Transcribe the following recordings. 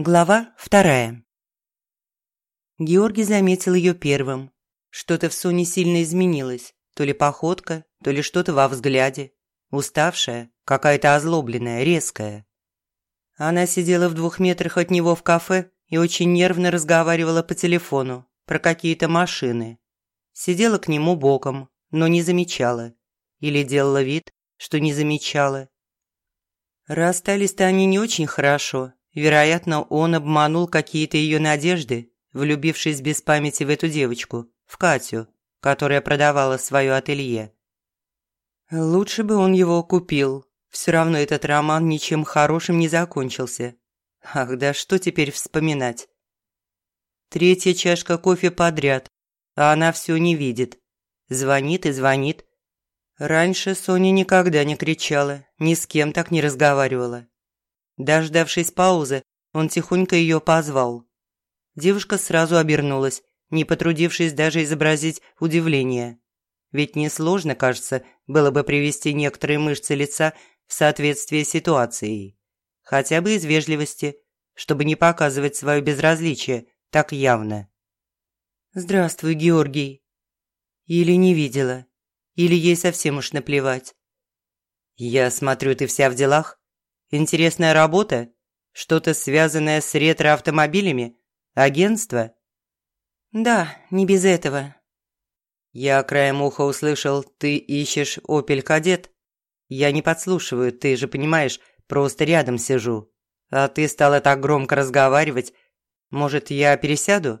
Глава вторая. Георгий заметил ее первым. Что-то в Соне сильно изменилось. То ли походка, то ли что-то во взгляде. Уставшая, какая-то озлобленная, резкая. Она сидела в двух метрах от него в кафе и очень нервно разговаривала по телефону про какие-то машины. Сидела к нему боком, но не замечала. Или делала вид, что не замечала. Расстались-то они не очень хорошо, Вероятно, он обманул какие-то ее надежды, влюбившись без памяти в эту девочку, в Катю, которая продавала свое ателье. Лучше бы он его купил. Все равно этот роман ничем хорошим не закончился. Ах, да что теперь вспоминать? Третья чашка кофе подряд, а она все не видит. Звонит и звонит. Раньше Соня никогда не кричала, ни с кем так не разговаривала. Дождавшись паузы, он тихонько ее позвал. Девушка сразу обернулась, не потрудившись даже изобразить удивление. Ведь несложно, кажется, было бы привести некоторые мышцы лица в соответствие с ситуацией. Хотя бы из вежливости, чтобы не показывать свое безразличие так явно. «Здравствуй, Георгий». Или не видела, или ей совсем уж наплевать. «Я смотрю, ты вся в делах?» Интересная работа? Что-то связанное с ретроавтомобилями? Агентство?» «Да, не без этого». «Я краем уха услышал, ты ищешь «Опель Кадет». Я не подслушиваю, ты же понимаешь, просто рядом сижу. А ты стала так громко разговаривать. Может, я пересяду?»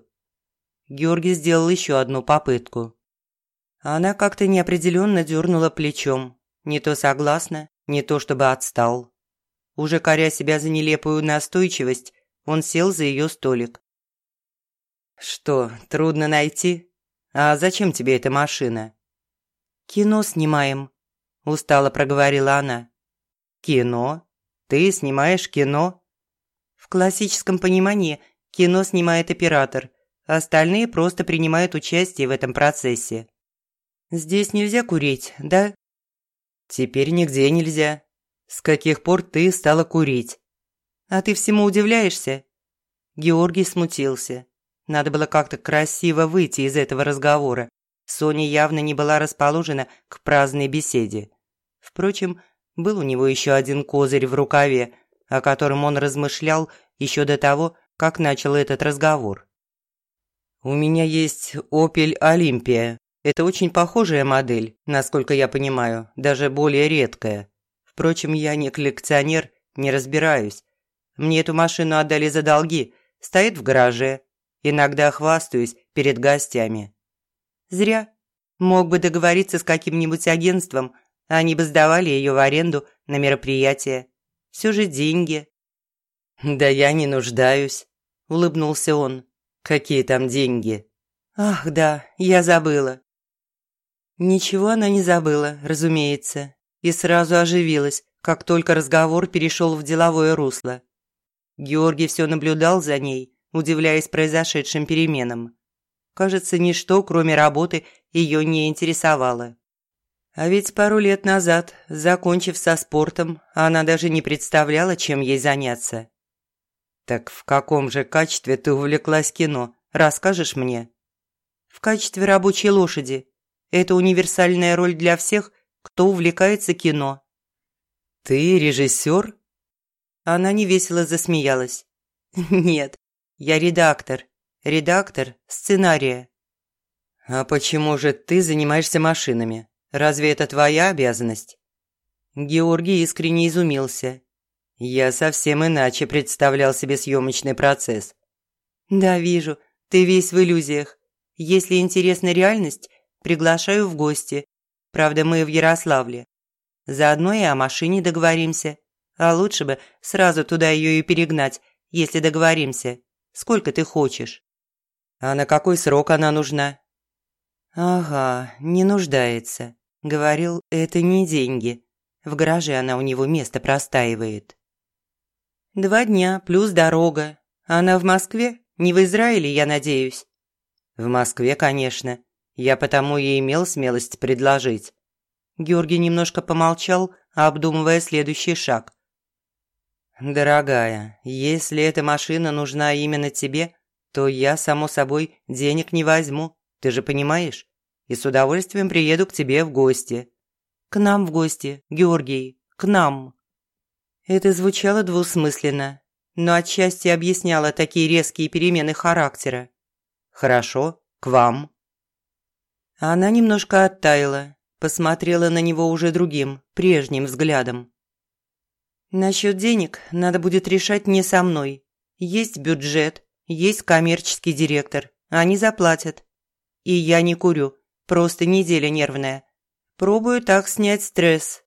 Георгий сделал еще одну попытку. Она как-то неопределенно дернула плечом. Не то согласна, не то чтобы отстал. Уже коря себя за нелепую настойчивость, он сел за ее столик. «Что, трудно найти? А зачем тебе эта машина?» «Кино снимаем», – устало проговорила она. «Кино? Ты снимаешь кино?» В классическом понимании кино снимает оператор, остальные просто принимают участие в этом процессе. «Здесь нельзя курить, да?» «Теперь нигде нельзя. «С каких пор ты стала курить?» «А ты всему удивляешься?» Георгий смутился. Надо было как-то красиво выйти из этого разговора. Соня явно не была расположена к праздной беседе. Впрочем, был у него еще один козырь в рукаве, о котором он размышлял еще до того, как начал этот разговор. «У меня есть Opel Olympia. Это очень похожая модель, насколько я понимаю, даже более редкая. Впрочем, я не коллекционер, не разбираюсь. Мне эту машину отдали за долги, стоит в гараже. Иногда хвастаюсь перед гостями. Зря. Мог бы договориться с каким-нибудь агентством, они бы сдавали ее в аренду на мероприятие. Все же деньги. «Да я не нуждаюсь», – улыбнулся он. «Какие там деньги?» «Ах, да, я забыла». Ничего она не забыла, разумеется и сразу оживилась, как только разговор перешел в деловое русло. Георгий все наблюдал за ней, удивляясь произошедшим переменам. Кажется, ничто, кроме работы, ее не интересовало. А ведь пару лет назад, закончив со спортом, она даже не представляла, чем ей заняться. «Так в каком же качестве ты увлеклась кино? Расскажешь мне?» «В качестве рабочей лошади. Это универсальная роль для всех, кто увлекается кино. «Ты режиссер?» Она невесело засмеялась. «Нет, я редактор. Редактор сценария». «А почему же ты занимаешься машинами? Разве это твоя обязанность?» Георгий искренне изумился. «Я совсем иначе представлял себе съемочный процесс». «Да, вижу, ты весь в иллюзиях. Если интересна реальность, приглашаю в гости. Правда, мы в Ярославле. Заодно и о машине договоримся. А лучше бы сразу туда ее и перегнать, если договоримся. Сколько ты хочешь? А на какой срок она нужна? Ага, не нуждается. Говорил, это не деньги. В гараже она у него место простаивает. Два дня плюс дорога. Она в Москве? Не в Израиле, я надеюсь? В Москве, конечно. Я потому и имел смелость предложить. Георгий немножко помолчал, обдумывая следующий шаг. «Дорогая, если эта машина нужна именно тебе, то я, само собой, денег не возьму, ты же понимаешь? И с удовольствием приеду к тебе в гости». «К нам в гости, Георгий, к нам». Это звучало двусмысленно, но отчасти объясняло такие резкие перемены характера. «Хорошо, к вам». Она немножко оттаяла, посмотрела на него уже другим, прежним взглядом. «Насчет денег надо будет решать не со мной. Есть бюджет, есть коммерческий директор, они заплатят. И я не курю, просто неделя нервная. Пробую так снять стресс».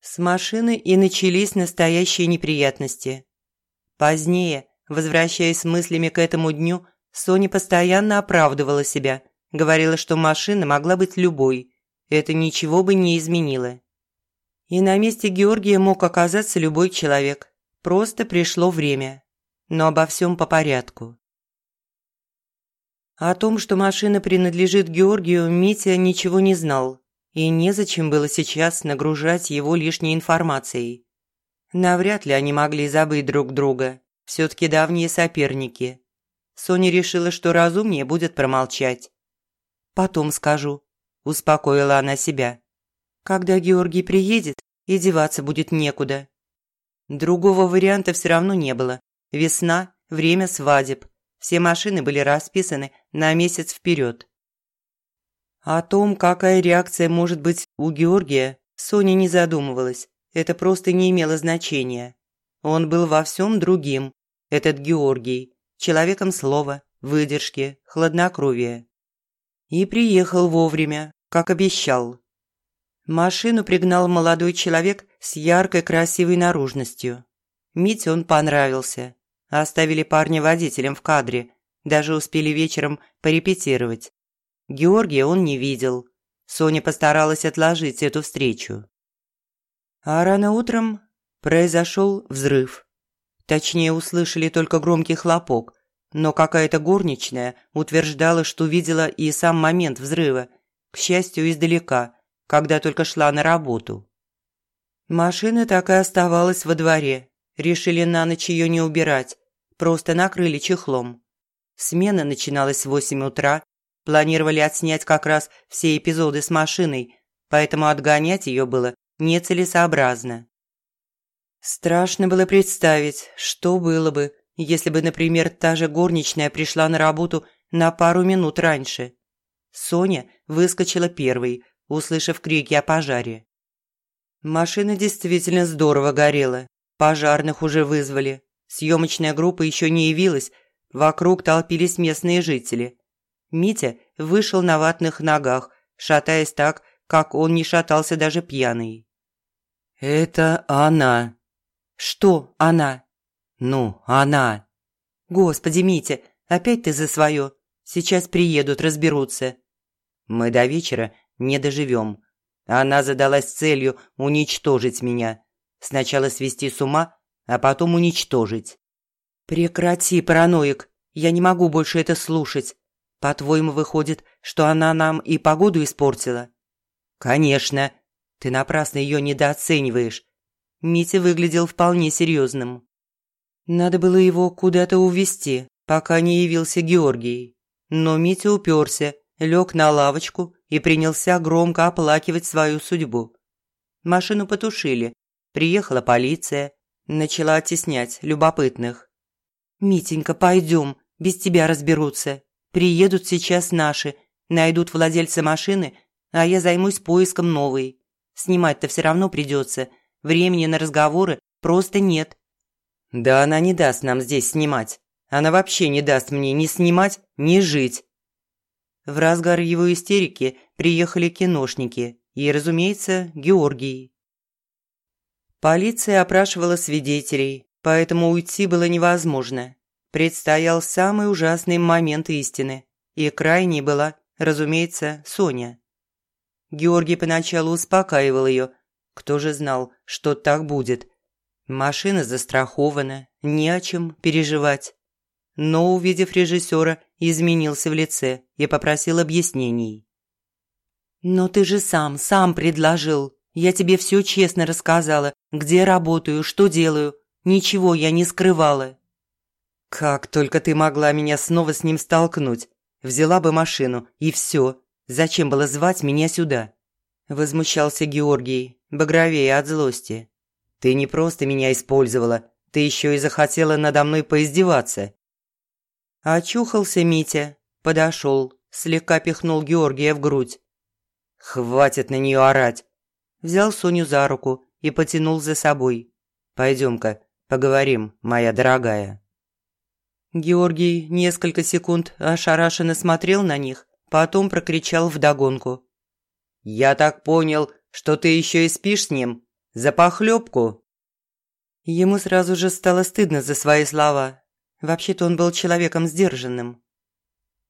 С машины и начались настоящие неприятности. Позднее, возвращаясь мыслями к этому дню, Соня постоянно оправдывала себя, говорила, что машина могла быть любой. Это ничего бы не изменило. И на месте Георгия мог оказаться любой человек. Просто пришло время. Но обо всем по порядку. О том, что машина принадлежит Георгию, Митя ничего не знал. И незачем было сейчас нагружать его лишней информацией. Навряд ли они могли забыть друг друга. Все-таки давние соперники. Соня решила, что разумнее будет промолчать. «Потом скажу», – успокоила она себя. Когда Георгий приедет, и деваться будет некуда. Другого варианта все равно не было. Весна, время свадеб. Все машины были расписаны на месяц вперед. О том, какая реакция может быть у Георгия, Соня не задумывалась. Это просто не имело значения. Он был во всем другим, этот Георгий, человеком слова, выдержки, хладнокровия. И приехал вовремя, как обещал. Машину пригнал молодой человек с яркой красивой наружностью. Мите он понравился. Оставили парня водителем в кадре. Даже успели вечером порепетировать. Георгия он не видел. Соня постаралась отложить эту встречу. А рано утром произошел взрыв. Точнее, услышали только громкий хлопок, но какая-то горничная утверждала, что видела и сам момент взрыва, к счастью, издалека – когда только шла на работу. Машина так и оставалась во дворе. Решили на ночь ее не убирать, просто накрыли чехлом. Смена начиналась в восемь утра, планировали отснять как раз все эпизоды с машиной, поэтому отгонять ее было нецелесообразно. Страшно было представить, что было бы, если бы, например, та же горничная пришла на работу на пару минут раньше. Соня выскочила первой, услышав крики о пожаре. Машина действительно здорово горела. Пожарных уже вызвали. Съемочная группа еще не явилась. Вокруг толпились местные жители. Митя вышел на ватных ногах, шатаясь так, как он не шатался даже пьяный. «Это она». «Что она?» «Ну, она». «Господи, Митя, опять ты за свое. Сейчас приедут, разберутся». «Мы до вечера не доживем. Она задалась целью уничтожить меня. Сначала свести с ума, а потом уничтожить. «Прекрати, параноик. Я не могу больше это слушать. По-твоему, выходит, что она нам и погоду испортила?» «Конечно. Ты напрасно ее недооцениваешь». Митя выглядел вполне серьезным. Надо было его куда-то увезти, пока не явился Георгий. Но Митя уперся, лег на лавочку и принялся громко оплакивать свою судьбу. Машину потушили, приехала полиция, начала оттеснять любопытных. «Митенька, пойдем, без тебя разберутся. Приедут сейчас наши, найдут владельца машины, а я займусь поиском новой. Снимать-то все равно придется, времени на разговоры просто нет». «Да она не даст нам здесь снимать. Она вообще не даст мне ни снимать, ни жить. В разгар его истерики приехали киношники и, разумеется, Георгий. Полиция опрашивала свидетелей, поэтому уйти было невозможно. Предстоял самый ужасный момент истины, и крайней была, разумеется, Соня. Георгий поначалу успокаивал ее. Кто же знал, что так будет? Машина застрахована, не о чем переживать но, увидев режиссера, изменился в лице и попросил объяснений. «Но ты же сам, сам предложил. Я тебе все честно рассказала, где работаю, что делаю. Ничего я не скрывала. Как только ты могла меня снова с ним столкнуть? Взяла бы машину, и все. Зачем было звать меня сюда? Возмущался Георгий, багровее от злости. Ты не просто меня использовала, ты еще и захотела надо мной поиздеваться. Очухался Митя, подошел, слегка пихнул Георгия в грудь. «Хватит на нее орать!» Взял Соню за руку и потянул за собой. «Пойдем-ка, поговорим, моя дорогая». Георгий несколько секунд ошарашенно смотрел на них, потом прокричал вдогонку. «Я так понял, что ты еще и спишь с ним? За похлебку?» Ему сразу же стало стыдно за свои слова. Вообще-то он был человеком сдержанным.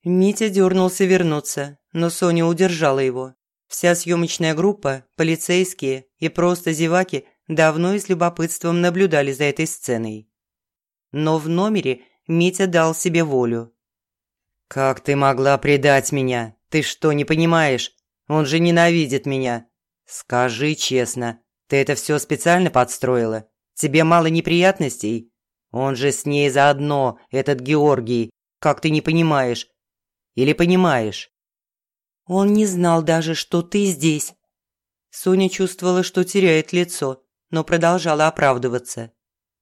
Митя дернулся вернуться, но Соня удержала его. Вся съемочная группа, полицейские и просто зеваки давно и с любопытством наблюдали за этой сценой. Но в номере Митя дал себе волю. «Как ты могла предать меня? Ты что, не понимаешь? Он же ненавидит меня. Скажи честно, ты это все специально подстроила? Тебе мало неприятностей? Он же с ней заодно, этот Георгий. Как ты не понимаешь? Или понимаешь?» Он не знал даже, что ты здесь». Соня чувствовала, что теряет лицо, но продолжала оправдываться.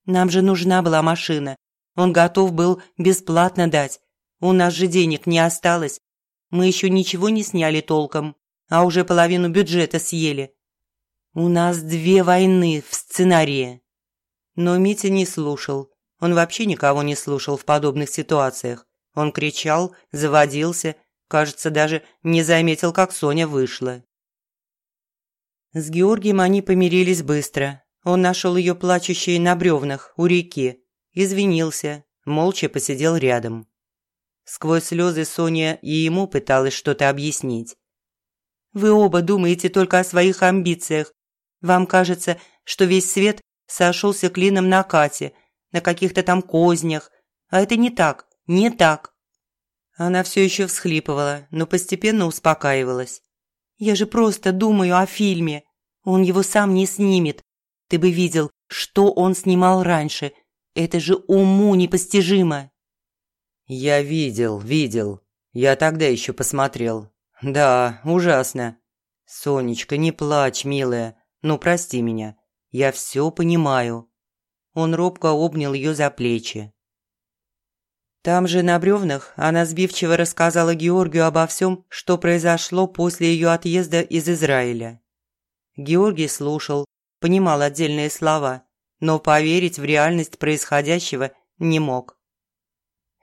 «Нам же нужна была машина. Он готов был бесплатно дать. У нас же денег не осталось. Мы еще ничего не сняли толком, а уже половину бюджета съели. У нас две войны в сценарии». Но Митя не слушал. Он вообще никого не слушал в подобных ситуациях. Он кричал, заводился Кажется, даже не заметил, как Соня вышла. С Георгием они помирились быстро. Он нашел ее плачущей на бревнах у реки, извинился, молча посидел рядом. Сквозь слезы Соня и ему пыталась что-то объяснить. «Вы оба думаете только о своих амбициях. Вам кажется, что весь свет сошелся клином на Кате, на каких-то там кознях. А это не так, не так. Она все еще всхлипывала, но постепенно успокаивалась. «Я же просто думаю о фильме. Он его сам не снимет. Ты бы видел, что он снимал раньше. Это же уму непостижимо». «Я видел, видел. Я тогда еще посмотрел. Да, ужасно. Сонечка, не плачь, милая. Ну, прости меня. Я все понимаю». Он робко обнял ее за плечи. Там же на бревнах она сбивчиво рассказала Георгию обо всем, что произошло после ее отъезда из Израиля. Георгий слушал, понимал отдельные слова, но поверить в реальность происходящего не мог.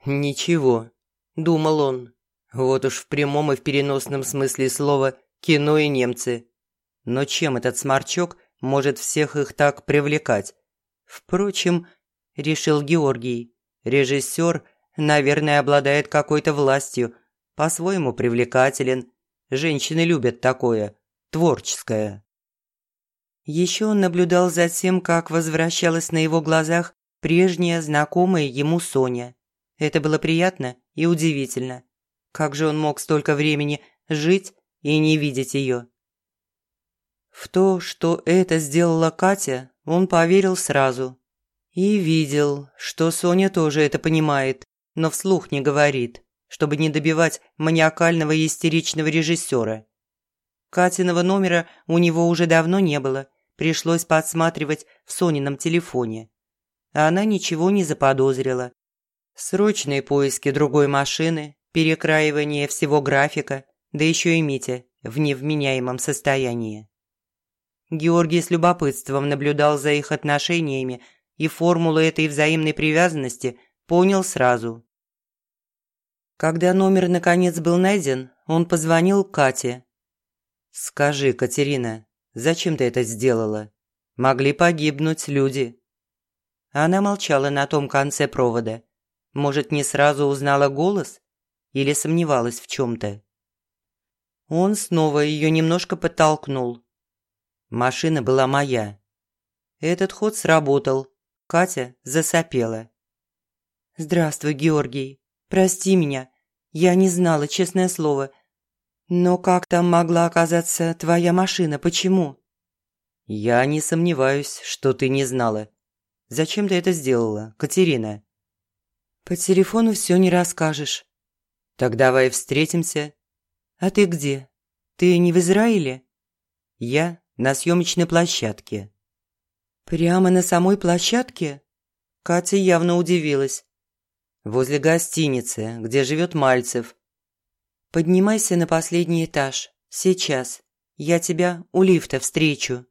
«Ничего», – думал он, – «вот уж в прямом и в переносном смысле слова кино и немцы. Но чем этот сморчок может всех их так привлекать? Впрочем, решил Георгий, режиссер – Наверное, обладает какой-то властью, по-своему привлекателен. Женщины любят такое, творческое. Еще он наблюдал за тем, как возвращалась на его глазах прежняя знакомая ему Соня. Это было приятно и удивительно. Как же он мог столько времени жить и не видеть ее? В то, что это сделала Катя, он поверил сразу. И видел, что Соня тоже это понимает но вслух не говорит, чтобы не добивать маниакального и истеричного режиссера. Катиного номера у него уже давно не было, пришлось подсматривать в Сонином телефоне. А она ничего не заподозрила. Срочные поиски другой машины, перекраивание всего графика, да еще и Митя в невменяемом состоянии. Георгий с любопытством наблюдал за их отношениями и формулу этой взаимной привязанности понял сразу. Когда номер наконец был найден, он позвонил Кате. «Скажи, Катерина, зачем ты это сделала? Могли погибнуть люди». Она молчала на том конце провода. Может, не сразу узнала голос? Или сомневалась в чем-то? Он снова ее немножко подтолкнул. Машина была моя. Этот ход сработал. Катя засопела. «Здравствуй, Георгий. Прости меня. Я не знала, честное слово. Но как там могла оказаться твоя машина? Почему?» «Я не сомневаюсь, что ты не знала. Зачем ты это сделала, Катерина?» «По телефону все не расскажешь». «Так давай встретимся». «А ты где? Ты не в Израиле?» «Я на съемочной площадке». «Прямо на самой площадке?» Катя явно удивилась. «Возле гостиницы, где живет Мальцев». «Поднимайся на последний этаж. Сейчас. Я тебя у лифта встречу».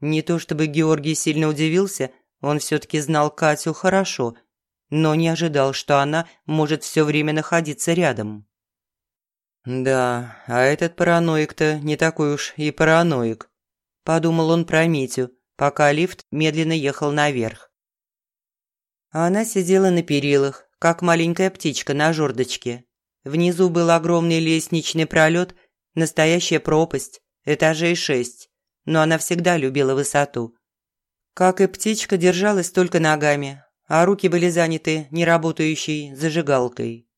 Не то чтобы Георгий сильно удивился, он все-таки знал Катю хорошо, но не ожидал, что она может все время находиться рядом. «Да, а этот параноик-то не такой уж и параноик», – подумал он про Митю, пока лифт медленно ехал наверх. Она сидела на перилах, как маленькая птичка на жердочке. Внизу был огромный лестничный пролет, настоящая пропасть, этажей шесть, но она всегда любила высоту. Как и птичка, держалась только ногами, а руки были заняты неработающей зажигалкой.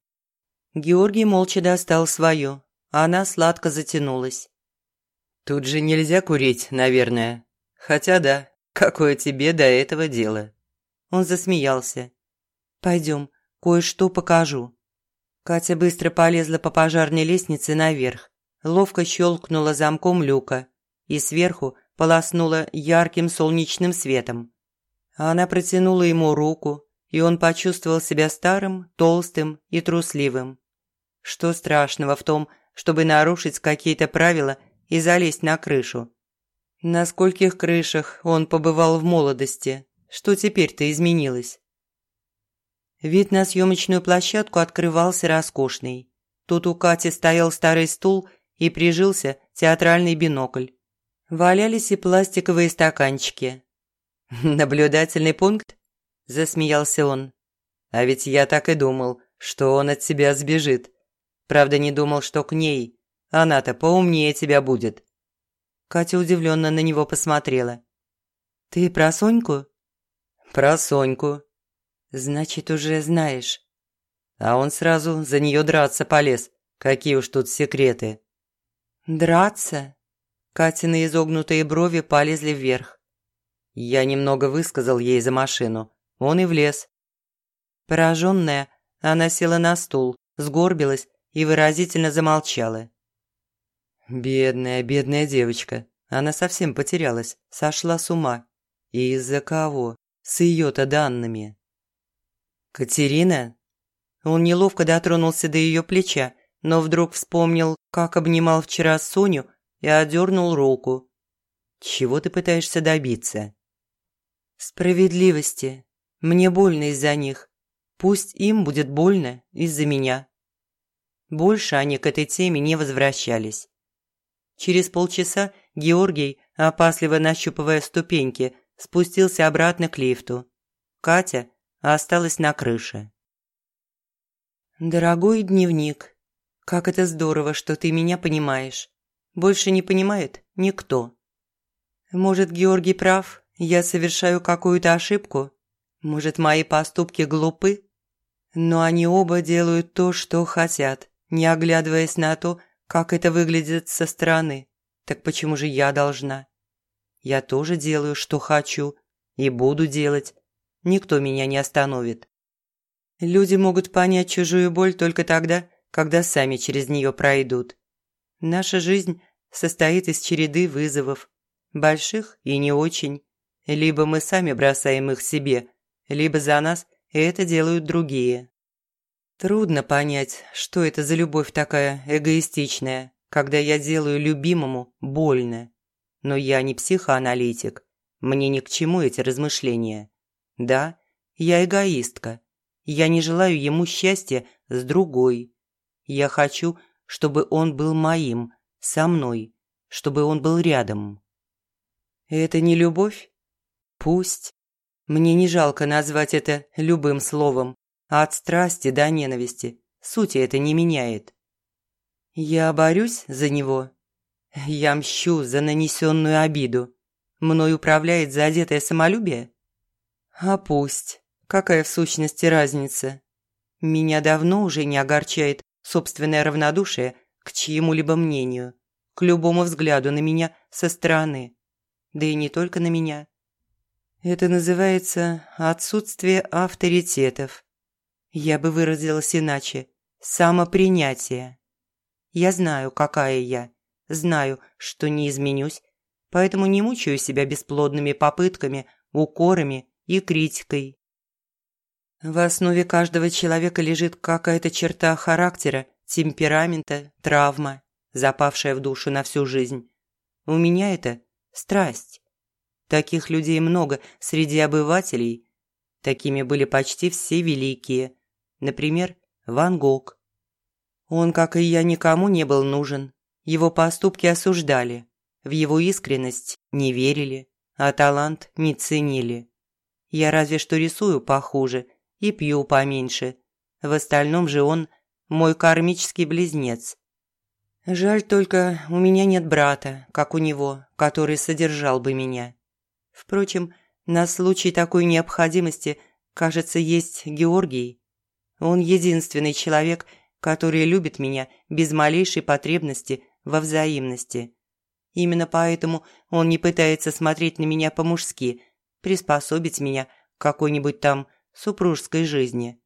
Георгий молча достал свою, а она сладко затянулась. «Тут же нельзя курить, наверное. Хотя да, какое тебе до этого дело?» Он засмеялся. «Пойдем, кое-что покажу». Катя быстро полезла по пожарной лестнице наверх, ловко щелкнула замком люка и сверху полоснула ярким солнечным светом. Она протянула ему руку, и он почувствовал себя старым, толстым и трусливым. Что страшного в том, чтобы нарушить какие-то правила и залезть на крышу? На скольких крышах он побывал в молодости? Что теперь-то изменилось? Вид на съемочную площадку открывался роскошный. Тут у Кати стоял старый стул и прижился театральный бинокль. Валялись и пластиковые стаканчики. «Наблюдательный пункт?» – засмеялся он. «А ведь я так и думал, что он от тебя сбежит. Правда, не думал, что к ней. Она-то поумнее тебя будет». Катя удивленно на него посмотрела. «Ты про Соньку?» «Про Соньку». «Значит, уже знаешь». А он сразу за нее драться полез. Какие уж тут секреты. «Драться?» Катины изогнутые брови полезли вверх. Я немного высказал ей за машину. Он и влез. Пораженная, она села на стул, сгорбилась и выразительно замолчала. Бедная, бедная девочка. Она совсем потерялась, сошла с ума. И из-за кого? С ее-то данными. «Катерина?» Он неловко дотронулся до ее плеча, но вдруг вспомнил, как обнимал вчера Соню и одернул руку. «Чего ты пытаешься добиться?» «Справедливости. Мне больно из-за них. Пусть им будет больно из-за меня». Больше они к этой теме не возвращались. Через полчаса Георгий, опасливо нащупывая ступеньки, спустился обратно к лифту. Катя осталась на крыше. «Дорогой дневник, как это здорово, что ты меня понимаешь. Больше не понимает никто. Может, Георгий прав, я совершаю какую-то ошибку? Может, мои поступки глупы? Но они оба делают то, что хотят, не оглядываясь на то, как это выглядит со стороны. Так почему же я должна? Я тоже делаю, что хочу, и буду делать. Никто меня не остановит. Люди могут понять чужую боль только тогда, когда сами через нее пройдут. Наша жизнь состоит из череды вызовов, больших и не очень. Либо мы сами бросаем их себе, либо за нас это делают другие. Трудно понять, что это за любовь такая эгоистичная, когда я делаю любимому больно. Но я не психоаналитик, мне ни к чему эти размышления. Да, я эгоистка. Я не желаю ему счастья с другой. Я хочу, чтобы он был моим, со мной, чтобы он был рядом. Это не любовь? Пусть. Мне не жалко назвать это любым словом, а от страсти до ненависти сути это не меняет. Я борюсь за него. Я мщу за нанесенную обиду. Мной управляет задетое самолюбие? А пусть. Какая в сущности разница? Меня давно уже не огорчает собственное равнодушие к чьему-либо мнению, к любому взгляду на меня со стороны. Да и не только на меня. Это называется отсутствие авторитетов. Я бы выразилась иначе. Самопринятие. Я знаю, какая я. Знаю, что не изменюсь. Поэтому не мучаю себя бесплодными попытками, укорами и критикой. В основе каждого человека лежит какая-то черта характера, темперамента, травма, запавшая в душу на всю жизнь. У меня это страсть. Таких людей много среди обывателей. Такими были почти все великие. Например, Ван Гог. Он, как и я, никому не был нужен. Его поступки осуждали. В его искренность не верили, а талант не ценили. Я разве что рисую похуже и пью поменьше. В остальном же он мой кармический близнец. Жаль только, у меня нет брата, как у него, который содержал бы меня. Впрочем, на случай такой необходимости, кажется, есть Георгий. Он единственный человек, который любит меня без малейшей потребности во взаимности. Именно поэтому он не пытается смотреть на меня по-мужски, приспособить меня к какой-нибудь там супружеской жизни.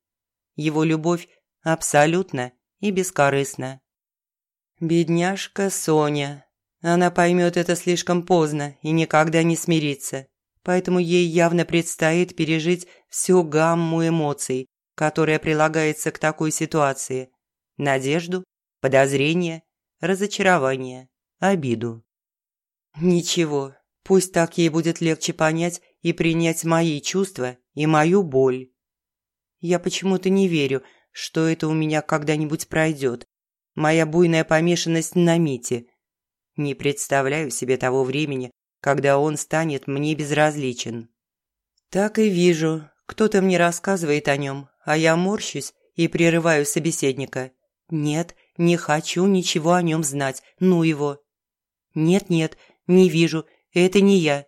Его любовь абсолютно и бескорыстна. Бедняжка Соня. Она поймет это слишком поздно и никогда не смирится. Поэтому ей явно предстоит пережить всю гамму эмоций, которая прилагается к такой ситуации. Надежду, подозрение, разочарование, обиду. Ничего, пусть так ей будет легче понять и принять мои чувства и мою боль. Я почему-то не верю, что это у меня когда-нибудь пройдет. Моя буйная помешанность на Мите. Не представляю себе того времени, когда он станет мне безразличен. Так и вижу, кто-то мне рассказывает о нем, а я морщусь и прерываю собеседника. Нет, не хочу ничего о нем знать, ну его. Нет-нет, не вижу, это не я.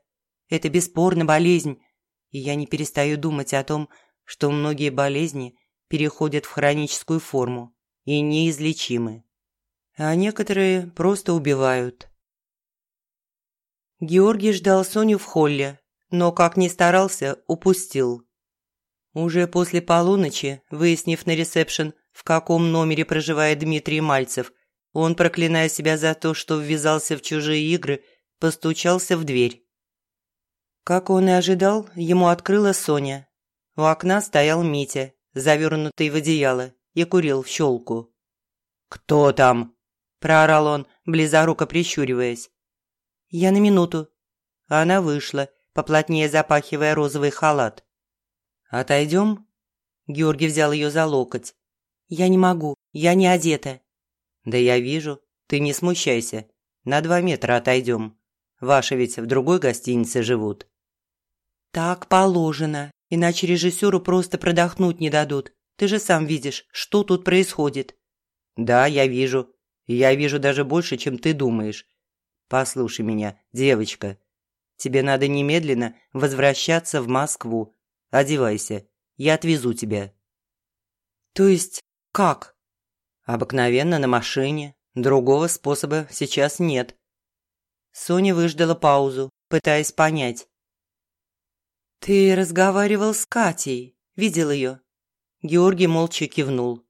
Это бесспорно болезнь. И я не перестаю думать о том, что многие болезни переходят в хроническую форму и неизлечимы. А некоторые просто убивают. Георгий ждал Соню в холле, но, как ни старался, упустил. Уже после полуночи, выяснив на ресепшн, в каком номере проживает Дмитрий Мальцев, он, проклиная себя за то, что ввязался в чужие игры, постучался в дверь. Как он и ожидал, ему открыла Соня. У окна стоял Митя, завернутый в одеяло, и курил в щелку. «Кто там?» – проорал он, близоруко прищуриваясь. «Я на минуту». Она вышла, поплотнее запахивая розовый халат. «Отойдем?» Георгий взял ее за локоть. «Я не могу, я не одета». «Да я вижу, ты не смущайся. На два метра отойдем. Ваши ведь в другой гостинице живут». «Так положено, иначе режиссеру просто продохнуть не дадут. Ты же сам видишь, что тут происходит». «Да, я вижу. Я вижу даже больше, чем ты думаешь. Послушай меня, девочка. Тебе надо немедленно возвращаться в Москву. Одевайся, я отвезу тебя». «То есть как?» «Обыкновенно на машине. Другого способа сейчас нет». Соня выждала паузу, пытаясь понять. «Ты разговаривал с Катей, видел ее?» Георгий молча кивнул.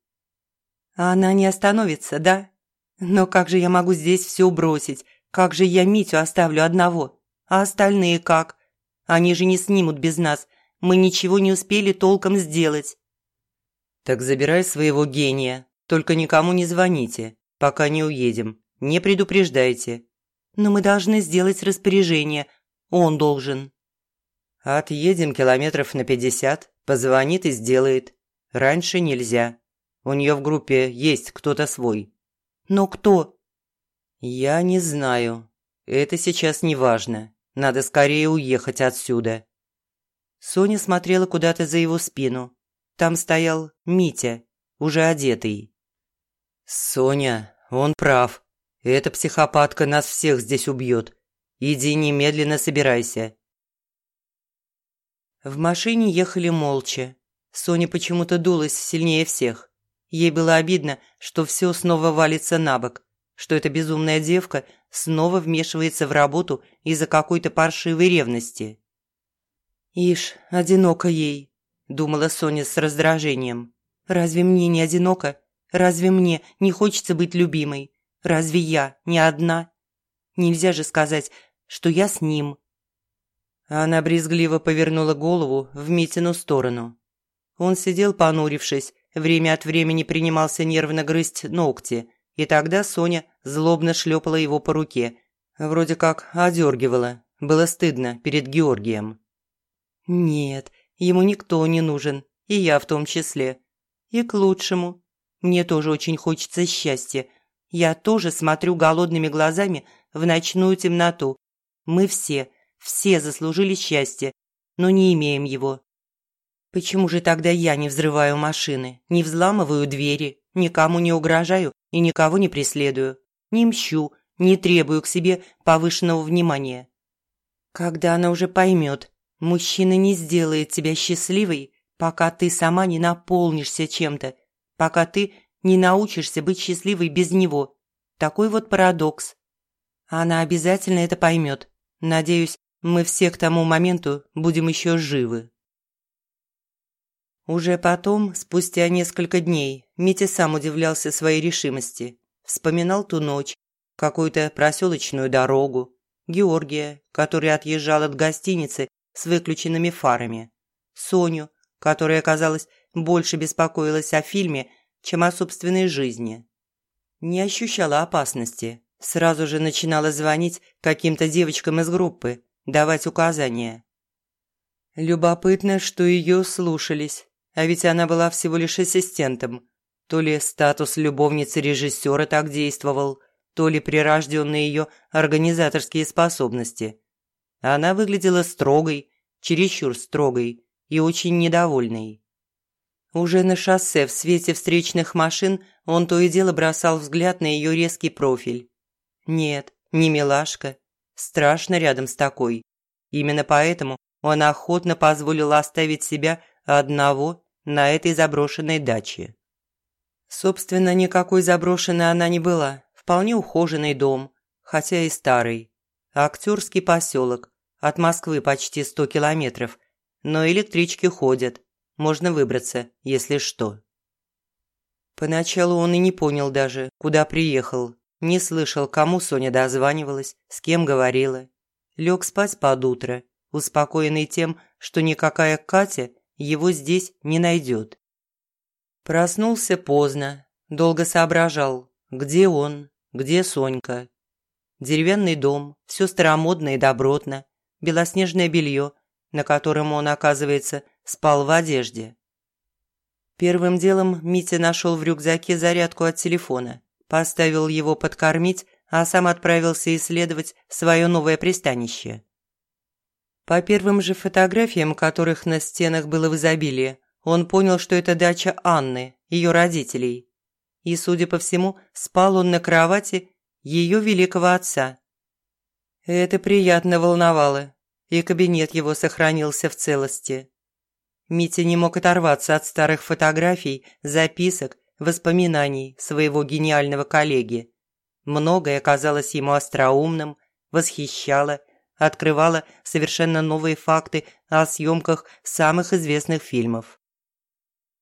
«Она не остановится, да? Но как же я могу здесь все бросить? Как же я Митю оставлю одного? А остальные как? Они же не снимут без нас. Мы ничего не успели толком сделать». «Так забирай своего гения. Только никому не звоните, пока не уедем. Не предупреждайте». «Но мы должны сделать распоряжение. Он должен». «Отъедем километров на пятьдесят. Позвонит и сделает. Раньше нельзя. У нее в группе есть кто-то свой». «Но кто?» «Я не знаю. Это сейчас не важно. Надо скорее уехать отсюда». Соня смотрела куда-то за его спину. Там стоял Митя, уже одетый. «Соня, он прав. Эта психопатка нас всех здесь убьет. Иди немедленно собирайся». В машине ехали молча. Соня почему-то дулась сильнее всех. Ей было обидно, что все снова валится на бок что эта безумная девка снова вмешивается в работу из-за какой-то паршивой ревности. «Ишь, одиноко ей», – думала Соня с раздражением. «Разве мне не одиноко? Разве мне не хочется быть любимой? Разве я не одна? Нельзя же сказать, что я с ним». Она брезгливо повернула голову в Митину сторону. Он сидел понурившись, время от времени принимался нервно грызть ногти, и тогда Соня злобно шлепала его по руке, вроде как одергивала. Было стыдно перед Георгием. Нет, ему никто не нужен, и я в том числе. И к лучшему. Мне тоже очень хочется счастья. Я тоже смотрю голодными глазами в ночную темноту. Мы все, все заслужили счастье, но не имеем его. Почему же тогда я не взрываю машины, не взламываю двери, никому не угрожаю и никого не преследую, не мщу, не требую к себе повышенного внимания? Когда она уже поймет, Мужчина не сделает тебя счастливой, пока ты сама не наполнишься чем-то, пока ты не научишься быть счастливой без него. Такой вот парадокс. Она обязательно это поймет. Надеюсь, мы все к тому моменту будем еще живы. Уже потом, спустя несколько дней, Митя сам удивлялся своей решимости. Вспоминал ту ночь, какую-то проселочную дорогу, Георгия, который отъезжал от гостиницы с выключенными фарами, Соню, которая, казалось, больше беспокоилась о фильме, чем о собственной жизни. Не ощущала опасности, сразу же начинала звонить каким-то девочкам из группы, давать указания. Любопытно, что ее слушались, а ведь она была всего лишь ассистентом. То ли статус любовницы режиссера так действовал, то ли прирожденные ее организаторские способности. Она выглядела строгой, чересчур строгой и очень недовольной. Уже на шоссе в свете встречных машин он то и дело бросал взгляд на ее резкий профиль. Нет, не милашка. Страшно рядом с такой. Именно поэтому он охотно позволил оставить себя одного на этой заброшенной даче. Собственно, никакой заброшенной она не была. Вполне ухоженный дом, хотя и старый. Актерский поселок, от Москвы почти сто километров, но электрички ходят. Можно выбраться, если что. Поначалу он и не понял даже, куда приехал. Не слышал, кому Соня дозванивалась, с кем говорила. Лег спать под утро, успокоенный тем, что никакая Катя его здесь не найдет. Проснулся поздно, долго соображал, где он, где Сонька. Деревянный дом, все старомодно и добротно, белоснежное белье, на котором он, оказывается, спал в одежде. Первым делом Митя нашел в рюкзаке зарядку от телефона, поставил его подкормить, а сам отправился исследовать свое новое пристанище. По первым же фотографиям, которых на стенах было в изобилии, он понял, что это дача Анны, ее родителей. И, судя по всему, спал он на кровати ее великого отца. Это приятно волновало, и кабинет его сохранился в целости. Митя не мог оторваться от старых фотографий, записок, воспоминаний своего гениального коллеги. Многое казалось ему остроумным, восхищало, открывало совершенно новые факты о съемках самых известных фильмов.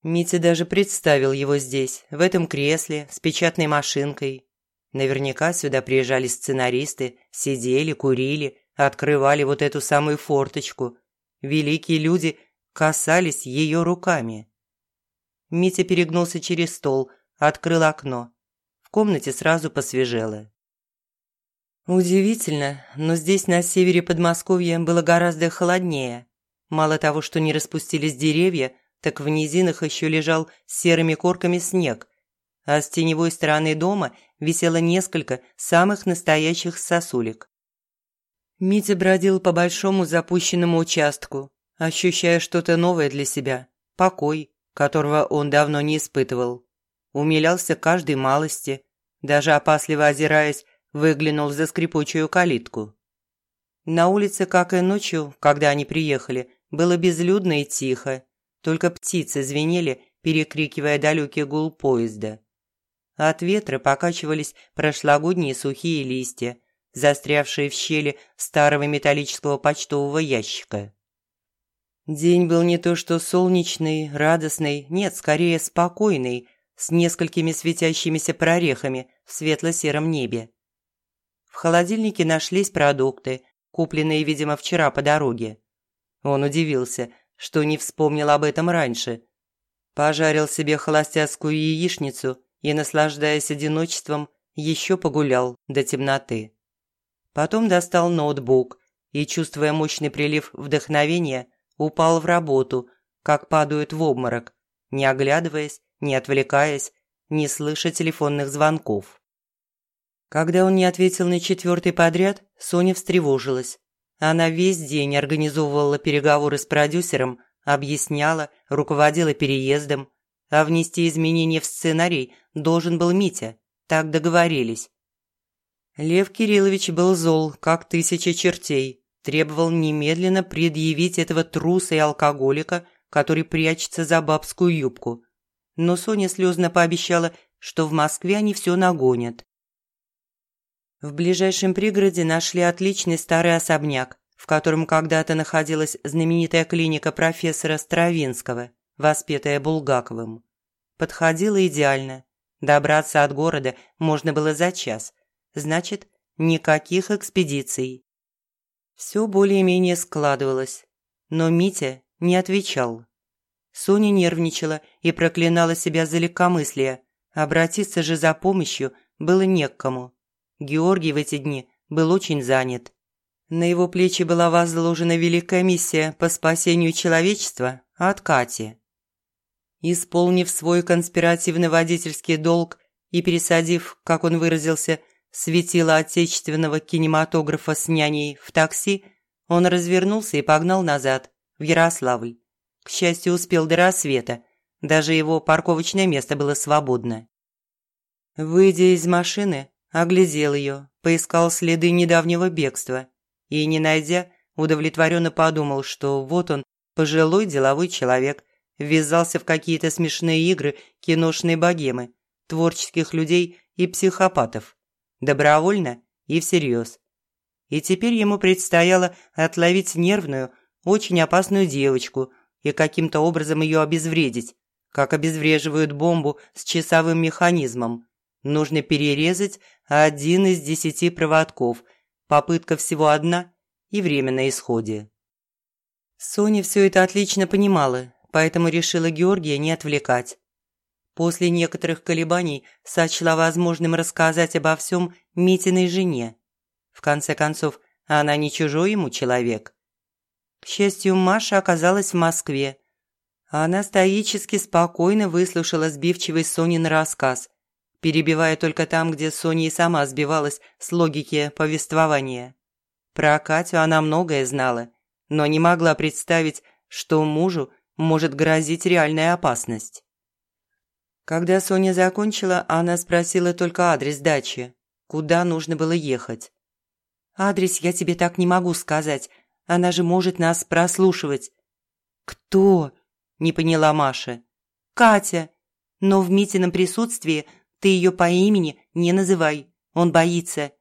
Митя даже представил его здесь, в этом кресле, с печатной машинкой, Наверняка сюда приезжали сценаристы, сидели, курили, открывали вот эту самую форточку. Великие люди касались ее руками. Митя перегнулся через стол, открыл окно. В комнате сразу посвежело. Удивительно, но здесь на севере Подмосковья было гораздо холоднее. Мало того, что не распустились деревья, так в низинах еще лежал серыми корками снег, а с теневой стороны дома висело несколько самых настоящих сосулек. Митя бродил по большому запущенному участку, ощущая что-то новое для себя, покой, которого он давно не испытывал. Умилялся каждой малости, даже опасливо озираясь, выглянул за скрипучую калитку. На улице, как и ночью, когда они приехали, было безлюдно и тихо, только птицы звенели, перекрикивая далекий гул поезда. От ветра покачивались прошлогодние сухие листья, застрявшие в щели старого металлического почтового ящика. День был не то что солнечный, радостный, нет, скорее спокойный, с несколькими светящимися прорехами в светло-сером небе. В холодильнике нашлись продукты, купленные, видимо, вчера по дороге. Он удивился, что не вспомнил об этом раньше. Пожарил себе холостяцкую яичницу и, наслаждаясь одиночеством, еще погулял до темноты. Потом достал ноутбук и, чувствуя мощный прилив вдохновения, упал в работу, как падают в обморок, не оглядываясь, не отвлекаясь, не слыша телефонных звонков. Когда он не ответил на четвертый подряд, Соня встревожилась. Она весь день организовывала переговоры с продюсером, объясняла, руководила переездом, а внести изменения в сценарий должен был Митя. Так договорились. Лев Кириллович был зол, как тысяча чертей. Требовал немедленно предъявить этого труса и алкоголика, который прячется за бабскую юбку. Но Соня слезно пообещала, что в Москве они все нагонят. В ближайшем пригороде нашли отличный старый особняк, в котором когда-то находилась знаменитая клиника профессора Стравинского, воспетая Булгаковым. Подходила идеально. Добраться от города можно было за час. Значит, никаких экспедиций. Все более-менее складывалось. Но Митя не отвечал. Соня нервничала и проклинала себя за легкомыслие. Обратиться же за помощью было не к кому. Георгий в эти дни был очень занят. На его плечи была возложена великая миссия по спасению человечества от Кати. Исполнив свой конспиративно-водительский долг и пересадив, как он выразился, светило отечественного кинематографа с няней в такси, он развернулся и погнал назад, в Ярославль. К счастью, успел до рассвета, даже его парковочное место было свободно. Выйдя из машины, оглядел ее, поискал следы недавнего бегства и, не найдя, удовлетворенно подумал, что вот он, пожилой деловой человек, ввязался в какие-то смешные игры киношной богемы, творческих людей и психопатов. Добровольно и всерьез. И теперь ему предстояло отловить нервную, очень опасную девочку и каким-то образом ее обезвредить, как обезвреживают бомбу с часовым механизмом. Нужно перерезать один из десяти проводков, попытка всего одна и время на исходе. Соня все это отлично понимала, поэтому решила Георгия не отвлекать. После некоторых колебаний сочла возможным рассказать обо всем Митиной жене. В конце концов, она не чужой ему человек. К счастью, Маша оказалась в Москве. Она стоически спокойно выслушала сбивчивый Сонин рассказ, перебивая только там, где Соня и сама сбивалась с логики повествования. Про Катю она многое знала, но не могла представить, что мужу может грозить реальная опасность. Когда Соня закончила, она спросила только адрес дачи, куда нужно было ехать. «Адрес я тебе так не могу сказать, она же может нас прослушивать». «Кто?» – не поняла Маша. «Катя. Но в Митином присутствии ты ее по имени не называй, он боится.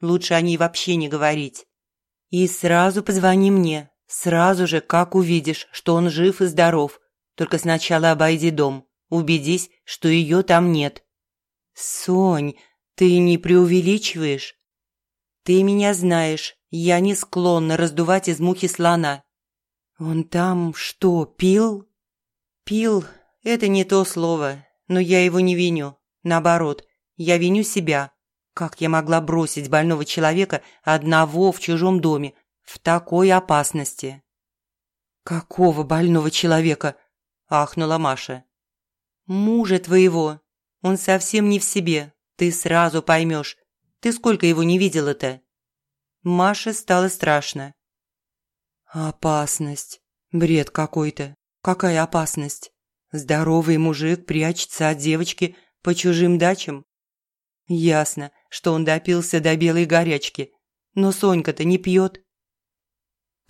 Лучше о ней вообще не говорить. И сразу позвони мне, сразу же, как увидишь, что он жив и здоров. Только сначала обойди дом, убедись, что ее там нет». «Сонь, ты не преувеличиваешь?» «Ты меня знаешь, я не склонна раздувать из мухи слона». «Он там что, пил?» «Пил – это не то слово, но я его не виню. Наоборот, я виню себя. Как я могла бросить больного человека одного в чужом доме, в такой опасности?» «Какого больного человека?» – ахнула Маша. «Мужа твоего. Он совсем не в себе. Ты сразу поймешь. Ты сколько его не видела-то?» Маше стало страшно. «Опасность. Бред какой-то. Какая опасность? Здоровый мужик прячется от девочки по чужим дачам? Ясно, что он допился до белой горячки. Но Сонька-то не пьет.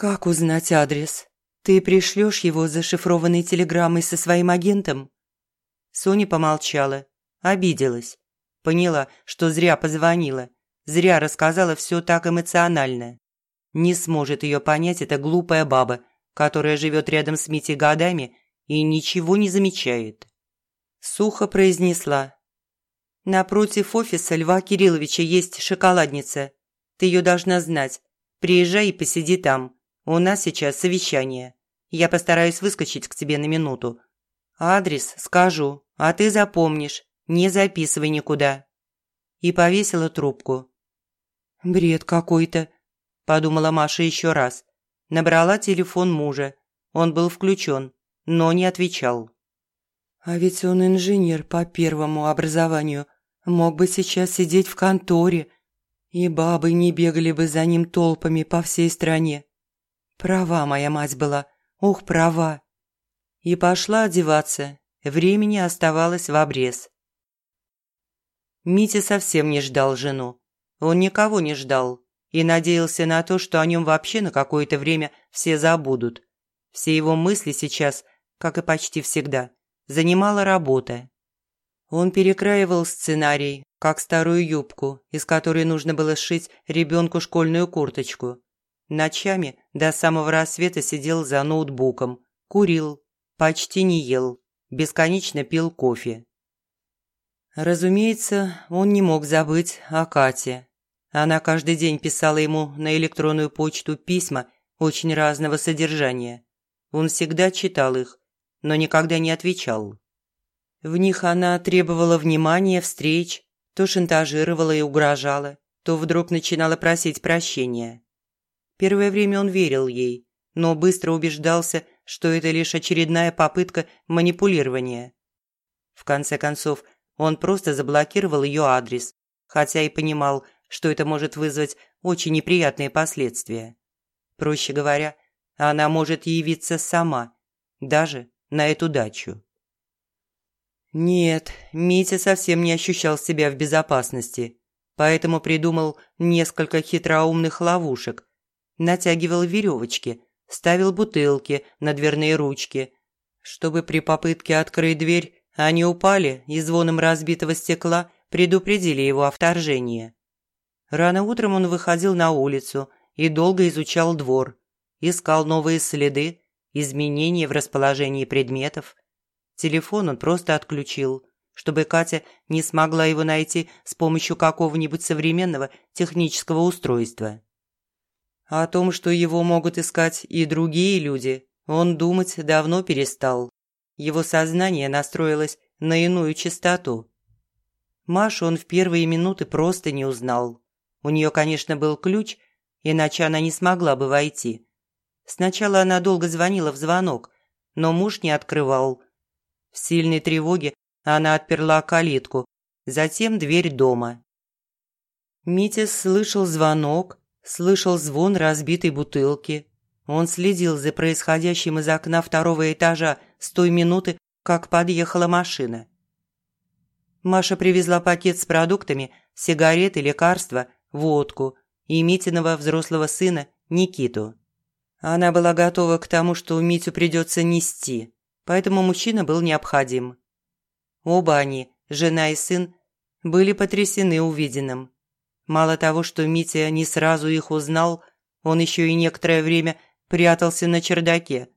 Как узнать адрес? Ты пришлешь его зашифрованной телеграммой со своим агентом? Соня помолчала, обиделась. Поняла, что зря позвонила Зря рассказала все так эмоционально. Не сможет ее понять эта глупая баба, которая живет рядом с Митей годами и ничего не замечает. Сухо произнесла. «Напротив офиса Льва Кирилловича есть шоколадница. Ты ее должна знать. Приезжай и посиди там. У нас сейчас совещание. Я постараюсь выскочить к тебе на минуту. Адрес скажу, а ты запомнишь. Не записывай никуда». И повесила трубку. «Бред какой-то», – подумала Маша еще раз. Набрала телефон мужа. Он был включен, но не отвечал. «А ведь он инженер по первому образованию. Мог бы сейчас сидеть в конторе, и бабы не бегали бы за ним толпами по всей стране. Права моя мать была, ух, права. И пошла одеваться, времени оставалось в обрез. Митя совсем не ждал жену. Он никого не ждал и надеялся на то, что о нем вообще на какое-то время все забудут. Все его мысли сейчас, как и почти всегда, занимала работа. Он перекраивал сценарий, как старую юбку, из которой нужно было сшить ребенку школьную курточку. Ночами до самого рассвета сидел за ноутбуком, курил, почти не ел, бесконечно пил кофе. Разумеется, он не мог забыть о Кате. Она каждый день писала ему на электронную почту письма очень разного содержания. Он всегда читал их, но никогда не отвечал. В них она требовала внимания, встреч, то шантажировала и угрожала, то вдруг начинала просить прощения. Первое время он верил ей, но быстро убеждался, что это лишь очередная попытка манипулирования. В конце концов, он просто заблокировал ее адрес, хотя и понимал, что это может вызвать очень неприятные последствия. Проще говоря, она может явиться сама, даже на эту дачу. Нет, Митя совсем не ощущал себя в безопасности, поэтому придумал несколько хитроумных ловушек. Натягивал веревочки, ставил бутылки на дверные ручки, чтобы при попытке открыть дверь они упали и звоном разбитого стекла предупредили его о вторжении. Рано утром он выходил на улицу и долго изучал двор, искал новые следы, изменения в расположении предметов – Телефон он просто отключил, чтобы Катя не смогла его найти с помощью какого-нибудь современного технического устройства. О том, что его могут искать и другие люди, он думать давно перестал. Его сознание настроилось на иную частоту. Машу он в первые минуты просто не узнал. У нее, конечно, был ключ, иначе она не смогла бы войти. Сначала она долго звонила в звонок, но муж не открывал – в сильной тревоге она отперла калитку, затем дверь дома. Митя слышал звонок, слышал звон разбитой бутылки. Он следил за происходящим из окна второго этажа с той минуты, как подъехала машина. Маша привезла пакет с продуктами, сигареты, лекарства, водку и Митиного взрослого сына Никиту. Она была готова к тому, что Митю придется нести поэтому мужчина был необходим. Оба они, жена и сын, были потрясены увиденным. Мало того, что Митя не сразу их узнал, он еще и некоторое время прятался на чердаке.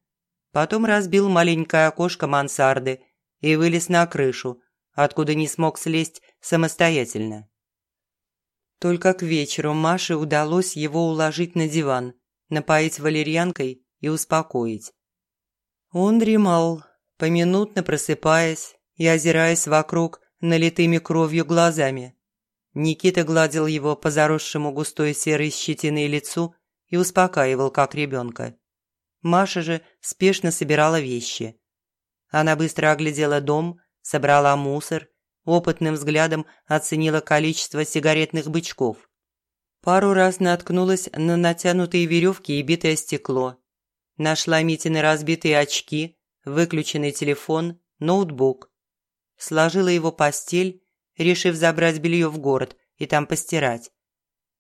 Потом разбил маленькое окошко мансарды и вылез на крышу, откуда не смог слезть самостоятельно. Только к вечеру Маше удалось его уложить на диван, напоить валерьянкой и успокоить. Он дремал, поминутно просыпаясь и озираясь вокруг налитыми кровью глазами. Никита гладил его по заросшему густой серой щетиной лицу и успокаивал, как ребенка. Маша же спешно собирала вещи. Она быстро оглядела дом, собрала мусор, опытным взглядом оценила количество сигаретных бычков. Пару раз наткнулась на натянутые веревки и битое стекло. Нашла Митины разбитые очки, выключенный телефон, ноутбук. Сложила его постель, решив забрать белье в город и там постирать.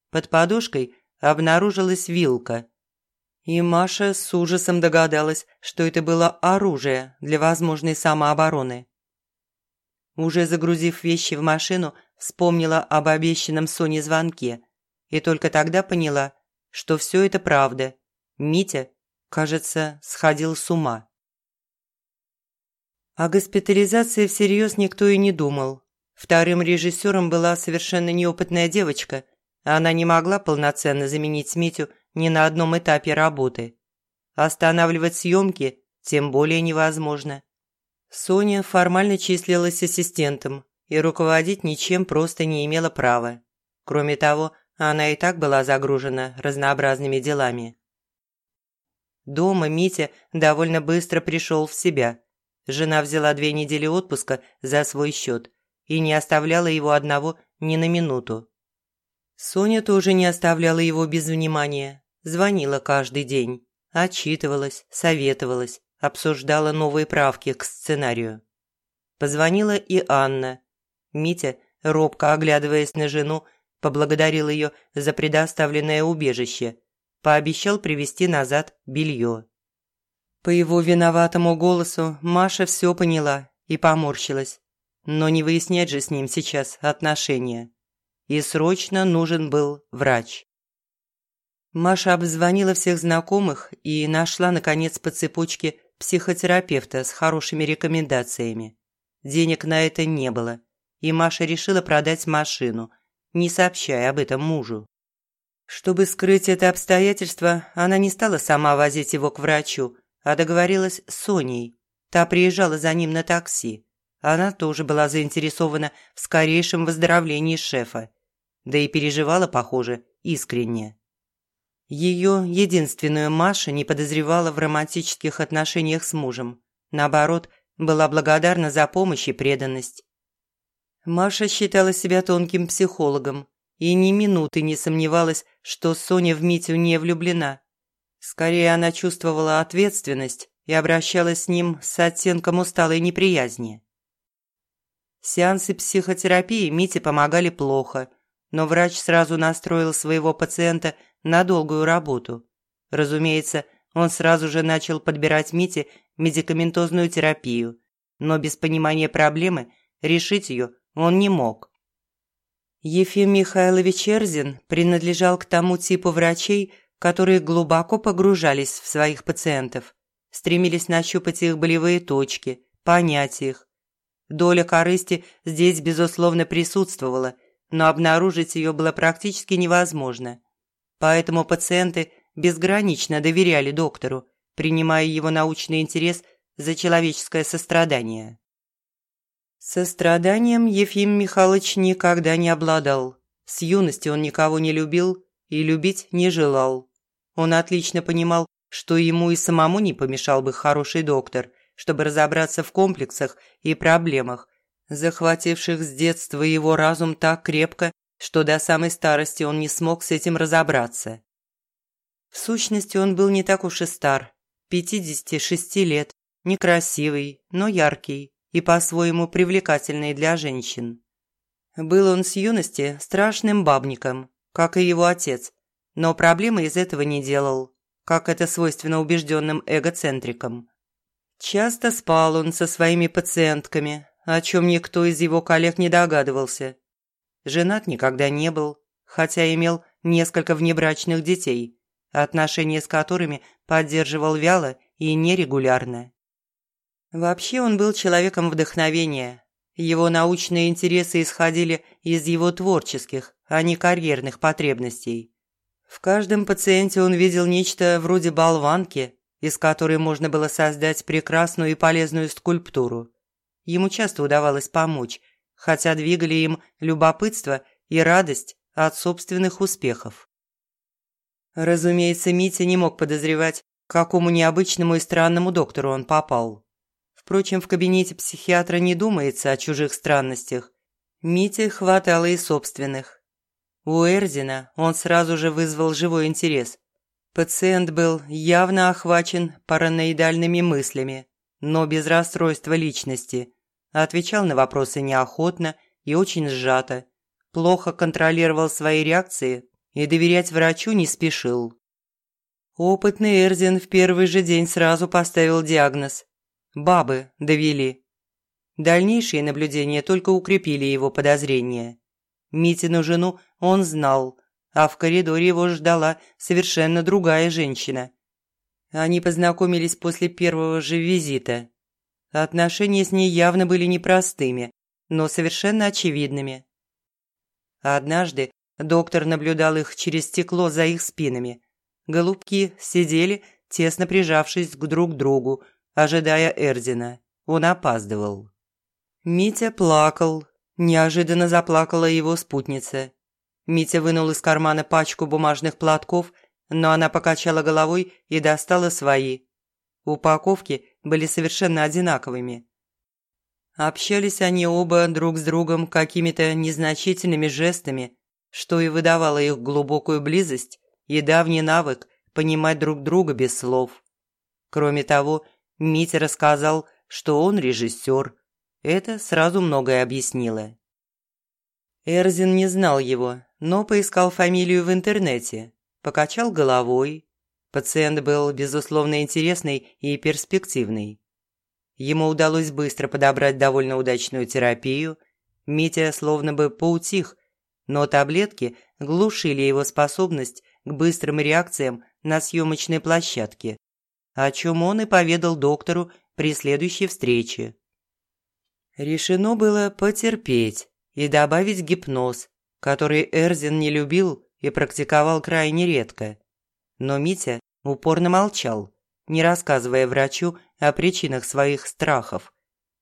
Под подушкой обнаружилась вилка. И Маша с ужасом догадалась, что это было оружие для возможной самообороны. Уже загрузив вещи в машину, вспомнила об обещанном Соне звонке и только тогда поняла, что все это правда. Митя кажется, сходил с ума. О госпитализации всерьез никто и не думал. Вторым режиссером была совершенно неопытная девочка. Она не могла полноценно заменить Митю ни на одном этапе работы. Останавливать съемки тем более невозможно. Соня формально числилась ассистентом и руководить ничем просто не имела права. Кроме того, она и так была загружена разнообразными делами. Дома Митя довольно быстро пришел в себя. Жена взяла две недели отпуска за свой счет и не оставляла его одного ни на минуту. Соня тоже не оставляла его без внимания. Звонила каждый день, отчитывалась, советовалась, обсуждала новые правки к сценарию. Позвонила и Анна. Митя, робко оглядываясь на жену, поблагодарил ее за предоставленное убежище, пообещал привезти назад белье. По его виноватому голосу Маша все поняла и поморщилась. Но не выяснять же с ним сейчас отношения. И срочно нужен был врач. Маша обзвонила всех знакомых и нашла, наконец, по цепочке психотерапевта с хорошими рекомендациями. Денег на это не было, и Маша решила продать машину – не сообщая об этом мужу. Чтобы скрыть это обстоятельство, она не стала сама возить его к врачу, а договорилась с Соней. Та приезжала за ним на такси. Она тоже была заинтересована в скорейшем выздоровлении шефа. Да и переживала, похоже, искренне. Ее единственную Маша не подозревала в романтических отношениях с мужем. Наоборот, была благодарна за помощь и преданность. Маша считала себя тонким психологом и ни минуты не сомневалась, что Соня в Митю не влюблена. Скорее, она чувствовала ответственность и обращалась с ним с оттенком усталой неприязни. Сеансы психотерапии Мите помогали плохо, но врач сразу настроил своего пациента на долгую работу. Разумеется, он сразу же начал подбирать Мите медикаментозную терапию, но без понимания проблемы решить ее он не мог. Ефим Михайлович Эрзин принадлежал к тому типу врачей, которые глубоко погружались в своих пациентов, стремились нащупать их болевые точки, понять их. Доля корысти здесь, безусловно, присутствовала, но обнаружить ее было практически невозможно. Поэтому пациенты безгранично доверяли доктору, принимая его научный интерес за человеческое сострадание. Состраданием Ефим Михайлович никогда не обладал. С юности он никого не любил и любить не желал. Он отлично понимал, что ему и самому не помешал бы хороший доктор, чтобы разобраться в комплексах и проблемах, захвативших с детства его разум так крепко, что до самой старости он не смог с этим разобраться. В сущности, он был не так уж и стар, 56 лет, некрасивый, но яркий, и по-своему привлекательный для женщин. Был он с юности страшным бабником, как и его отец, но проблемы из этого не делал, как это свойственно убежденным эгоцентрикам. Часто спал он со своими пациентками, о чем никто из его коллег не догадывался. Женат никогда не был, хотя имел несколько внебрачных детей, отношения с которыми поддерживал вяло и нерегулярно. Вообще он был человеком вдохновения. Его научные интересы исходили из его творческих, а не карьерных потребностей. В каждом пациенте он видел нечто вроде болванки, из которой можно было создать прекрасную и полезную скульптуру. Ему часто удавалось помочь, хотя двигали им любопытство и радость от собственных успехов. Разумеется, Митя не мог подозревать, к какому необычному и странному доктору он попал. Впрочем, в кабинете психиатра не думается о чужих странностях. Мите хватало и собственных. У Эрзина он сразу же вызвал живой интерес. Пациент был явно охвачен параноидальными мыслями, но без расстройства личности. Отвечал на вопросы неохотно и очень сжато. Плохо контролировал свои реакции и доверять врачу не спешил. Опытный Эрзин в первый же день сразу поставил диагноз Бабы довели. Дальнейшие наблюдения только укрепили его подозрения. Митину жену он знал, а в коридоре его ждала совершенно другая женщина. Они познакомились после первого же визита. Отношения с ней явно были непростыми, но совершенно очевидными. Однажды доктор наблюдал их через стекло за их спинами. Голубки сидели, тесно прижавшись к друг другу, ожидая Эрдина. Он опаздывал. Митя плакал. Неожиданно заплакала его спутница. Митя вынул из кармана пачку бумажных платков, но она покачала головой и достала свои. Упаковки были совершенно одинаковыми. Общались они оба друг с другом какими-то незначительными жестами, что и выдавало их глубокую близость и давний навык понимать друг друга без слов. Кроме того, Митя рассказал, что он режиссер. Это сразу многое объяснило. Эрзин не знал его, но поискал фамилию в интернете, покачал головой. Пациент был, безусловно, интересный и перспективный. Ему удалось быстро подобрать довольно удачную терапию. Митя словно бы поутих, но таблетки глушили его способность к быстрым реакциям на съемочной площадке, о чем он и поведал доктору при следующей встрече. Решено было потерпеть и добавить гипноз, который Эрзин не любил и практиковал крайне редко. Но Митя упорно молчал, не рассказывая врачу о причинах своих страхов.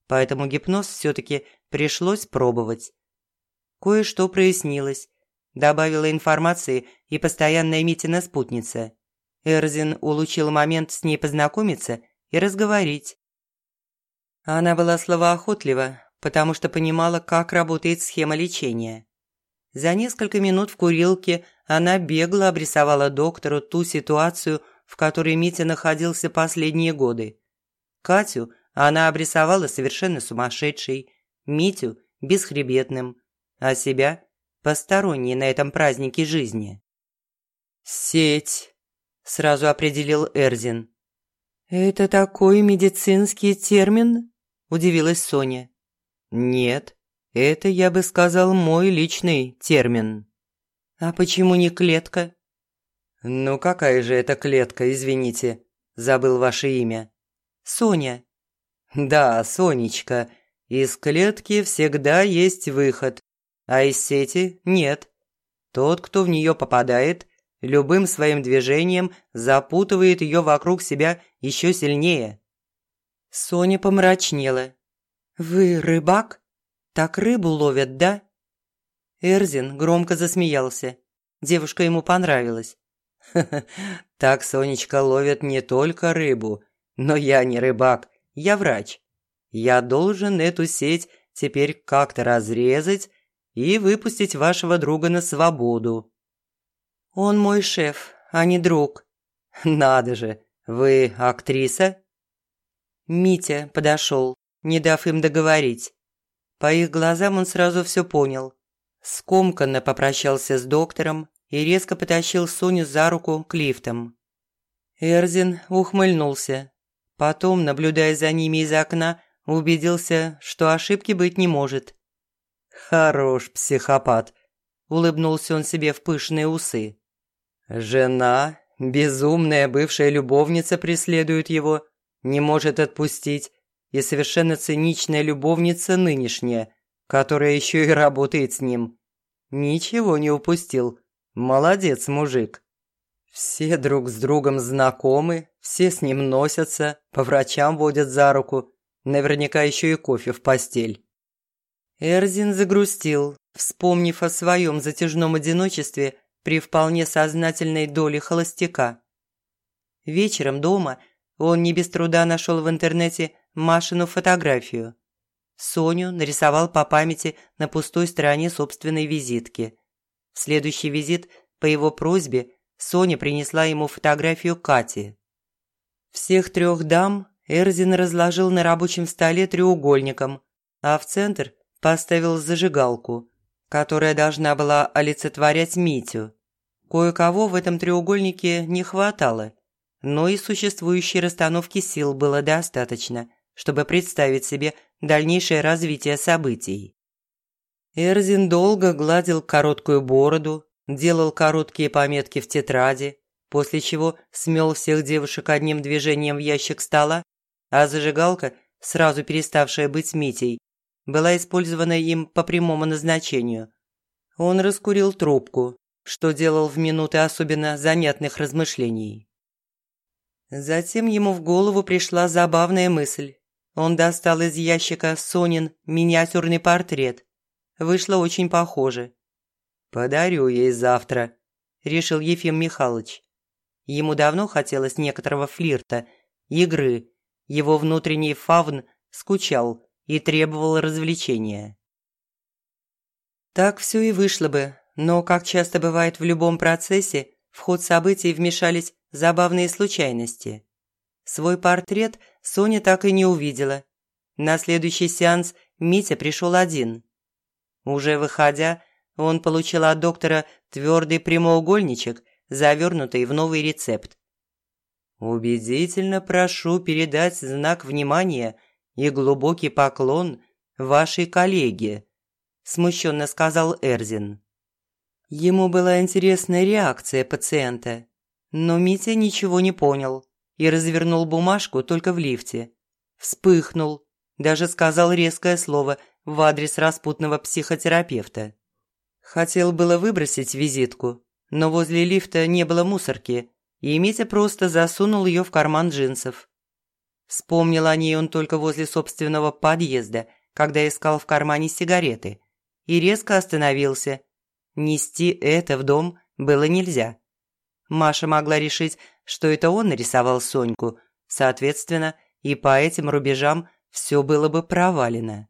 Поэтому гипноз все-таки пришлось пробовать. Кое-что прояснилось. Добавила информации и постоянная Митина спутница. Эрзин улучил момент с ней познакомиться и разговорить. Она была словоохотлива, потому что понимала, как работает схема лечения. За несколько минут в курилке она бегло обрисовала доктору ту ситуацию, в которой Митя находился последние годы. Катю она обрисовала совершенно сумасшедшей, Митю – бесхребетным, а себя – посторонней на этом празднике жизни. «Сеть», – сразу определил Эрзин. «Это такой медицинский термин?» – удивилась Соня. «Нет, это, я бы сказал, мой личный термин». «А почему не клетка?» «Ну какая же это клетка, извините, забыл ваше имя». «Соня». «Да, Сонечка, из клетки всегда есть выход, а из сети нет. Тот, кто в нее попадает, любым своим движением запутывает ее вокруг себя еще сильнее». Соня помрачнела. «Вы рыбак? Так рыбу ловят, да?» Эрзин громко засмеялся. Девушка ему понравилась. «Ха -ха, так, Сонечка, ловят не только рыбу. Но я не рыбак, я врач. Я должен эту сеть теперь как-то разрезать и выпустить вашего друга на свободу». «Он мой шеф, а не друг». «Надо же, вы актриса?» Митя подошел не дав им договорить. По их глазам он сразу все понял. Скомканно попрощался с доктором и резко потащил Соню за руку к лифтам. Эрзин ухмыльнулся. Потом, наблюдая за ними из окна, убедился, что ошибки быть не может. «Хорош психопат», – улыбнулся он себе в пышные усы. «Жена, безумная бывшая любовница преследует его, не может отпустить, и совершенно циничная любовница нынешняя, которая еще и работает с ним. Ничего не упустил. Молодец, мужик. Все друг с другом знакомы, все с ним носятся, по врачам водят за руку. Наверняка еще и кофе в постель. Эрзин загрустил, вспомнив о своем затяжном одиночестве при вполне сознательной доле холостяка. Вечером дома он не без труда нашел в интернете Машину фотографию. Соню нарисовал по памяти на пустой стороне собственной визитки. В следующий визит, по его просьбе, Соня принесла ему фотографию Кати. Всех трех дам Эрзин разложил на рабочем столе треугольником, а в центр поставил зажигалку, которая должна была олицетворять Митю. Кое-кого в этом треугольнике не хватало, но и существующей расстановки сил было достаточно – чтобы представить себе дальнейшее развитие событий. Эрзин долго гладил короткую бороду, делал короткие пометки в тетради, после чего смел всех девушек одним движением в ящик стола, а зажигалка, сразу переставшая быть Митей, была использована им по прямому назначению. Он раскурил трубку, что делал в минуты особенно занятных размышлений. Затем ему в голову пришла забавная мысль. Он достал из ящика Сонин миниатюрный портрет. Вышло очень похоже. «Подарю ей завтра», – решил Ефим Михайлович. Ему давно хотелось некоторого флирта, игры. Его внутренний фавн скучал и требовал развлечения. Так все и вышло бы, но, как часто бывает в любом процессе, в ход событий вмешались забавные случайности. Свой портрет Соня так и не увидела. На следующий сеанс Митя пришел один. Уже выходя, он получил от доктора твердый прямоугольничек, завернутый в новый рецепт. «Убедительно прошу передать знак внимания и глубокий поклон вашей коллеге», смущенно сказал Эрзин. Ему была интересна реакция пациента, но Митя ничего не понял и развернул бумажку только в лифте. Вспыхнул, даже сказал резкое слово в адрес распутного психотерапевта. Хотел было выбросить визитку, но возле лифта не было мусорки, и Митя просто засунул ее в карман джинсов. Вспомнил о ней он только возле собственного подъезда, когда искал в кармане сигареты – и резко остановился. Нести это в дом было нельзя. Маша могла решить, что это он нарисовал Соньку, соответственно, и по этим рубежам все было бы провалено.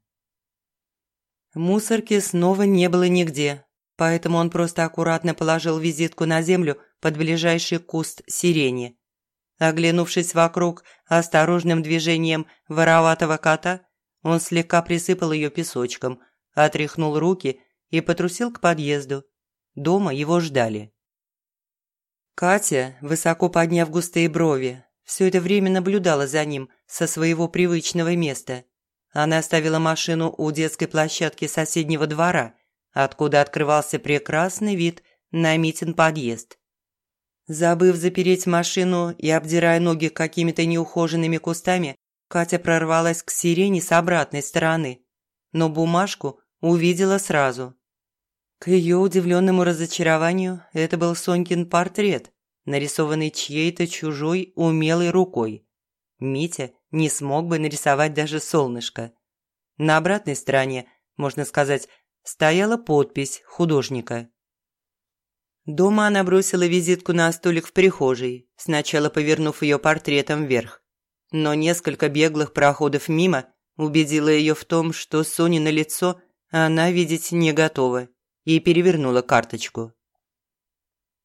Мусорки снова не было нигде, поэтому он просто аккуратно положил визитку на землю под ближайший куст сирени. Оглянувшись вокруг осторожным движением вороватого кота, он слегка присыпал ее песочком, отряхнул руки и потрусил к подъезду. Дома его ждали. Катя, высоко подняв густые брови, все это время наблюдала за ним со своего привычного места. Она оставила машину у детской площадки соседнего двора, откуда открывался прекрасный вид на Митин подъезд. Забыв запереть машину и обдирая ноги какими-то неухоженными кустами, Катя прорвалась к сирене с обратной стороны но бумажку увидела сразу. К ее удивленному разочарованию это был Сонькин портрет, нарисованный чьей-то чужой умелой рукой. Митя не смог бы нарисовать даже солнышко. На обратной стороне, можно сказать, стояла подпись художника. Дома она бросила визитку на столик в прихожей, сначала повернув ее портретом вверх. Но несколько беглых проходов мимо убедила ее в том, что Соне на лицо она видеть не готова, и перевернула карточку.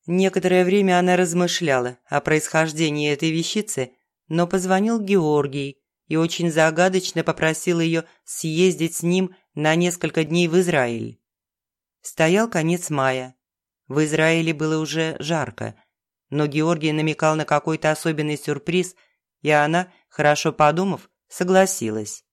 Некоторое время она размышляла о происхождении этой вещицы, но позвонил Георгий и очень загадочно попросил ее съездить с ним на несколько дней в Израиль. Стоял конец мая. В Израиле было уже жарко, но Георгий намекал на какой-то особенный сюрприз, и она, хорошо подумав, согласилась.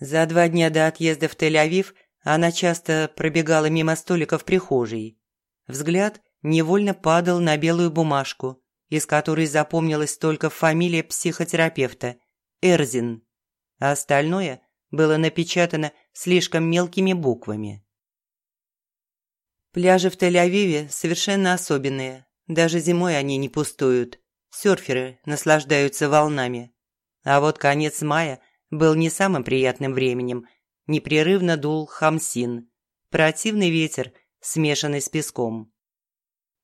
За два дня до отъезда в Тель-Авив она часто пробегала мимо столика в прихожей. Взгляд невольно падал на белую бумажку, из которой запомнилась только фамилия психотерапевта – Эрзин, а остальное было напечатано слишком мелкими буквами. Пляжи в Тель-Авиве совершенно особенные. Даже зимой они не пустуют. Сёрферы наслаждаются волнами. А вот конец мая был не самым приятным временем. Непрерывно дул хамсин. Противный ветер, смешанный с песком.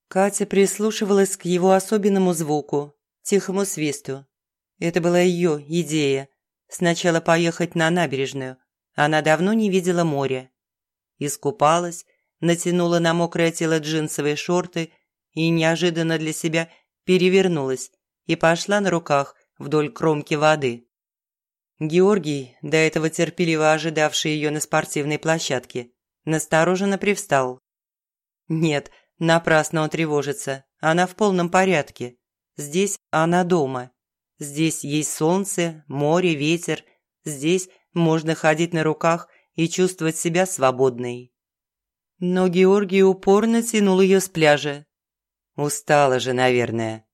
Катя прислушивалась к его особенному звуку, тихому свисту. Это была ее идея. Сначала поехать на набережную. Она давно не видела моря. Искупалась, натянула на мокрое тело джинсовые шорты и неожиданно для себя перевернулась и пошла на руках вдоль кромки воды. Георгий, до этого терпеливо ожидавший ее на спортивной площадке, настороженно привстал. Нет, напрасно он тревожится, она в полном порядке. Здесь она дома. Здесь есть солнце, море, ветер. Здесь можно ходить на руках и чувствовать себя свободной. Но Георгий упорно тянул ее с пляжа. Устала же, наверное.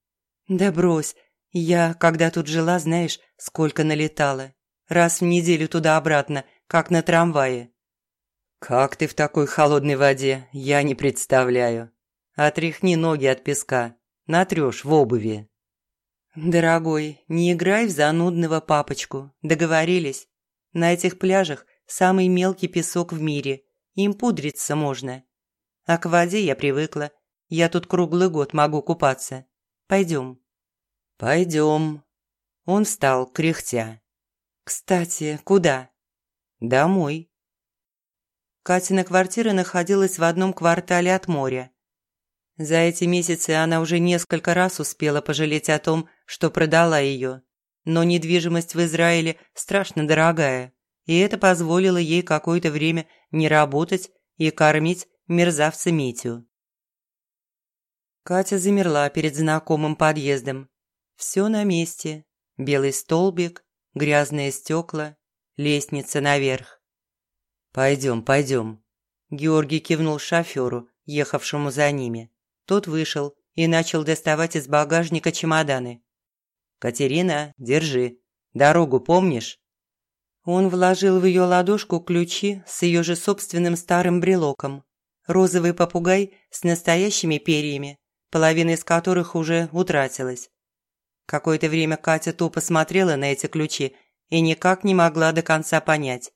Да брось. Я, когда тут жила, знаешь, сколько налетала. Раз в неделю туда-обратно, как на трамвае. Как ты в такой холодной воде, я не представляю. Отряхни ноги от песка, натрёшь в обуви. Дорогой, не играй в занудного папочку, договорились? На этих пляжах самый мелкий песок в мире, им пудриться можно. А к воде я привыкла, я тут круглый год могу купаться. Пойдем. Пойдем. Он встал, кряхтя. Кстати, куда? Домой. Катина квартира находилась в одном квартале от моря. За эти месяцы она уже несколько раз успела пожалеть о том, что продала ее. Но недвижимость в Израиле страшно дорогая, и это позволило ей какое-то время не работать и кормить мерзавца Митю. Катя замерла перед знакомым подъездом. Все на месте. Белый столбик, грязные стекла, лестница наверх. «Пойдем, пойдем». Георгий кивнул шоферу, ехавшему за ними. Тот вышел и начал доставать из багажника чемоданы. «Катерина, держи. Дорогу помнишь?» Он вложил в ее ладошку ключи с ее же собственным старым брелоком. Розовый попугай с настоящими перьями, половина из которых уже утратилась. Какое-то время Катя тупо смотрела на эти ключи и никак не могла до конца понять.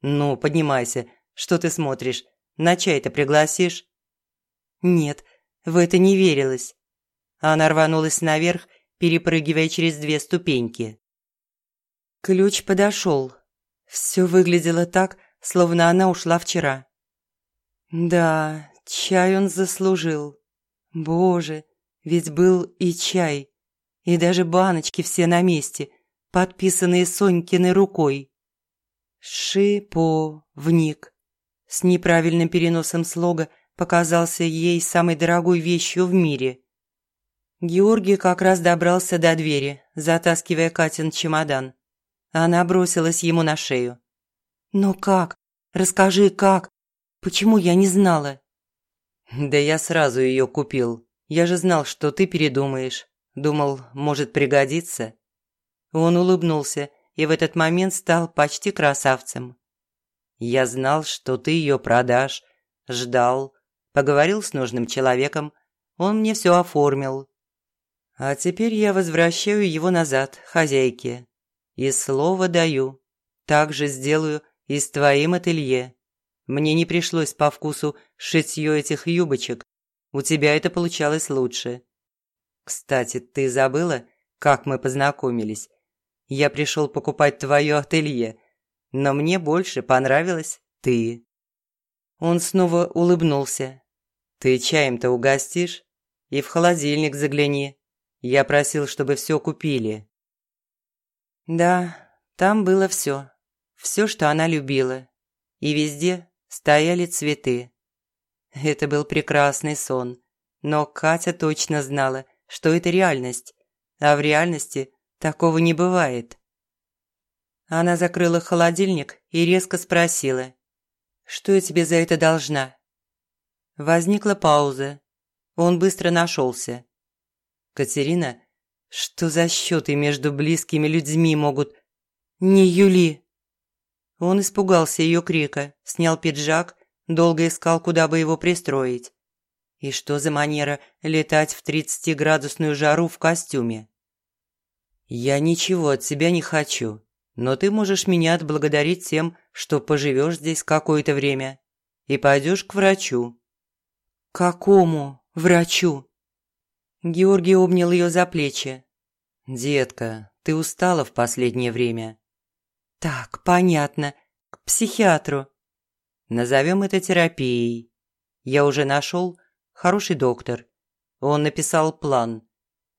«Ну, поднимайся. Что ты смотришь? На чай-то пригласишь?» «Нет, в это не верилось». Она рванулась наверх, перепрыгивая через две ступеньки. Ключ подошел. Все выглядело так, словно она ушла вчера. Да, чай он заслужил. Боже, ведь был и чай, и даже баночки все на месте, подписанные Сонькиной рукой. Шиповник. С неправильным переносом слога показался ей самой дорогой вещью в мире. Георгий как раз добрался до двери, затаскивая Катин чемодан. Она бросилась ему на шею. «Но как? Расскажи, как? Почему я не знала?» «Да я сразу ее купил. Я же знал, что ты передумаешь. Думал, может пригодиться». Он улыбнулся и в этот момент стал почти красавцем. «Я знал, что ты ее продашь. Ждал. Поговорил с нужным человеком. Он мне все оформил. А теперь я возвращаю его назад, хозяйке. И слово даю. Так же сделаю и с твоим ателье. Мне не пришлось по вкусу шитье этих юбочек. У тебя это получалось лучше. Кстати, ты забыла, как мы познакомились? Я пришел покупать твое ателье, но мне больше понравилась ты. Он снова улыбнулся. Ты чаем-то угостишь? И в холодильник загляни. Я просил, чтобы все купили. Да, там было все. Все, что она любила. И везде стояли цветы. Это был прекрасный сон, но Катя точно знала, что это реальность, а в реальности такого не бывает. Она закрыла холодильник и резко спросила, «Что я тебе за это должна?» Возникла пауза. Он быстро нашелся. «Катерина, что за счеты между близкими людьми могут...» «Не Юли!» Он испугался ее крика, снял пиджак, долго искал, куда бы его пристроить. И что за манера летать в тридцатиградусную жару в костюме? «Я ничего от тебя не хочу, но ты можешь меня отблагодарить тем, что поживешь здесь какое-то время и пойдешь к врачу». «Какому врачу?» Георгий обнял ее за плечи. «Детка, ты устала в последнее время. «Так, понятно. К психиатру». «Назовем это терапией. Я уже нашел хороший доктор. Он написал план.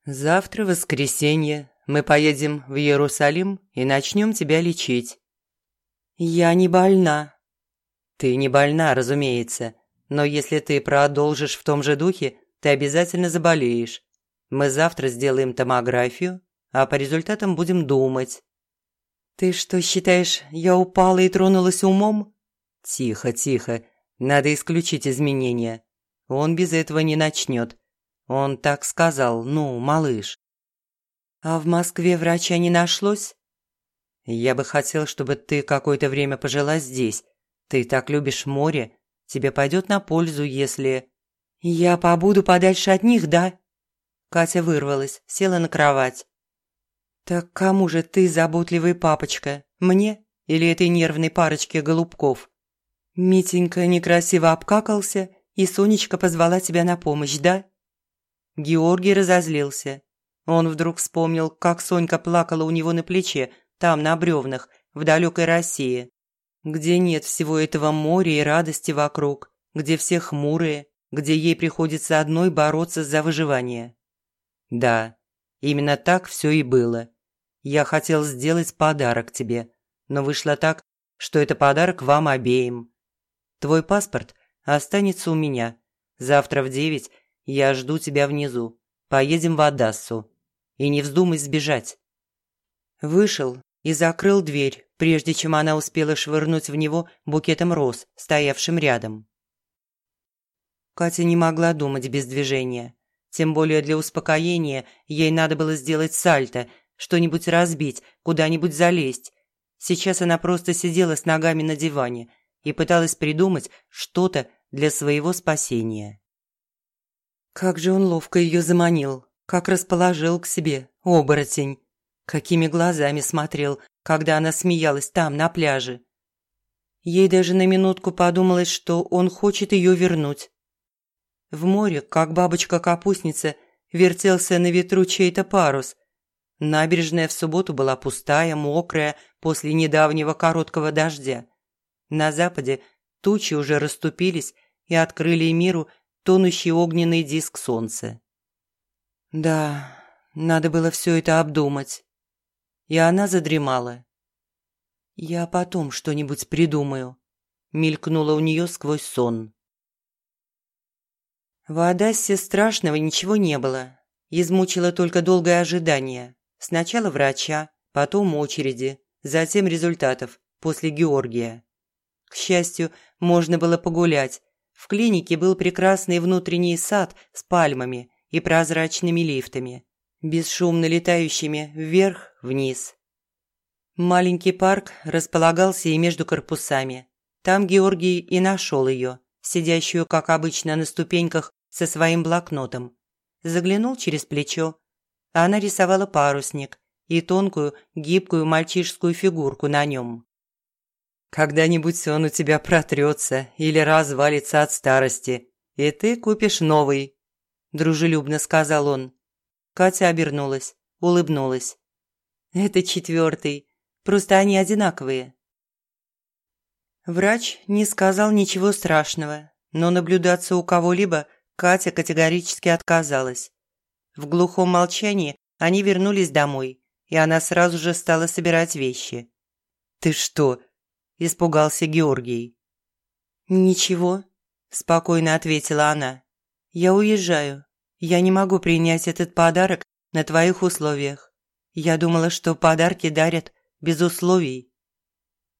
Завтра, воскресенье, мы поедем в Иерусалим и начнем тебя лечить». «Я не больна». «Ты не больна, разумеется. Но если ты продолжишь в том же духе, ты обязательно заболеешь. Мы завтра сделаем томографию, а по результатам будем думать, «Ты что, считаешь, я упала и тронулась умом?» «Тихо, тихо. Надо исключить изменения. Он без этого не начнет. Он так сказал, ну, малыш. А в Москве врача не нашлось? Я бы хотел, чтобы ты какое-то время пожила здесь. Ты так любишь море. Тебе пойдет на пользу, если... Я побуду подальше от них, да? Катя вырвалась, села на кровать. «Так кому же ты заботливый папочка? Мне или этой нервной парочке голубков?» Митенька некрасиво обкакался, и Сонечка позвала тебя на помощь, да? Георгий разозлился. Он вдруг вспомнил, как Сонька плакала у него на плече, там, на бревнах, в далекой России, где нет всего этого моря и радости вокруг, где все хмурые, где ей приходится одной бороться за выживание. Да, именно так все и было. Я хотел сделать подарок тебе, но вышло так, что это подарок вам обеим. Твой паспорт останется у меня. Завтра в девять я жду тебя внизу. Поедем в Адассу. И не вздумай сбежать». Вышел и закрыл дверь, прежде чем она успела швырнуть в него букетом роз, стоявшим рядом. Катя не могла думать без движения. Тем более для успокоения ей надо было сделать сальто, что-нибудь разбить, куда-нибудь залезть. Сейчас она просто сидела с ногами на диване и пыталась придумать что-то для своего спасения. Как же он ловко ее заманил, как расположил к себе, оборотень. Какими глазами смотрел, когда она смеялась там, на пляже. Ей даже на минутку подумалось, что он хочет ее вернуть. В море, как бабочка-капустница, вертелся на ветру чей-то парус. Набережная в субботу была пустая, мокрая, после недавнего короткого дождя. На западе тучи уже расступились и открыли миру тонущий огненный диск солнца. Да, надо было все это обдумать. И она задремала. «Я потом что-нибудь придумаю», – мелькнула у нее сквозь сон. В Адассе страшного ничего не было. Измучило только долгое ожидание. Сначала врача, потом очереди, затем результатов, после Георгия. К счастью, можно было погулять, в клинике был прекрасный внутренний сад с пальмами и прозрачными лифтами, бесшумно летающими вверх-вниз. Маленький парк располагался и между корпусами. Там Георгий и нашел ее, сидящую, как обычно, на ступеньках со своим блокнотом. Заглянул через плечо. Она рисовала парусник и тонкую, гибкую мальчишскую фигурку на нем. Когда-нибудь он у тебя протрется или развалится от старости, и ты купишь новый», – дружелюбно сказал он. Катя обернулась, улыбнулась. «Это четвертый, просто они одинаковые». Врач не сказал ничего страшного, но наблюдаться у кого-либо Катя категорически отказалась. В глухом молчании они вернулись домой, и она сразу же стала собирать вещи. «Ты что, – испугался Георгий. «Ничего», – спокойно ответила она. «Я уезжаю. Я не могу принять этот подарок на твоих условиях. Я думала, что подарки дарят без условий».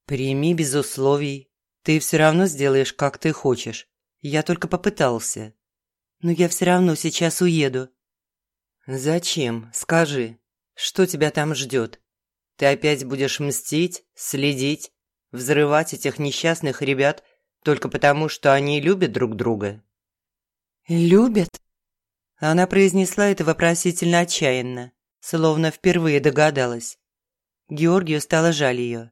«Прими без условий. Ты все равно сделаешь, как ты хочешь. Я только попытался. Но я все равно сейчас уеду». «Зачем? Скажи. Что тебя там ждет? Ты опять будешь мстить, следить, взрывать этих несчастных ребят только потому, что они любят друг друга?» «Любят?» Она произнесла это вопросительно отчаянно, словно впервые догадалась. Георгию стало жаль ее.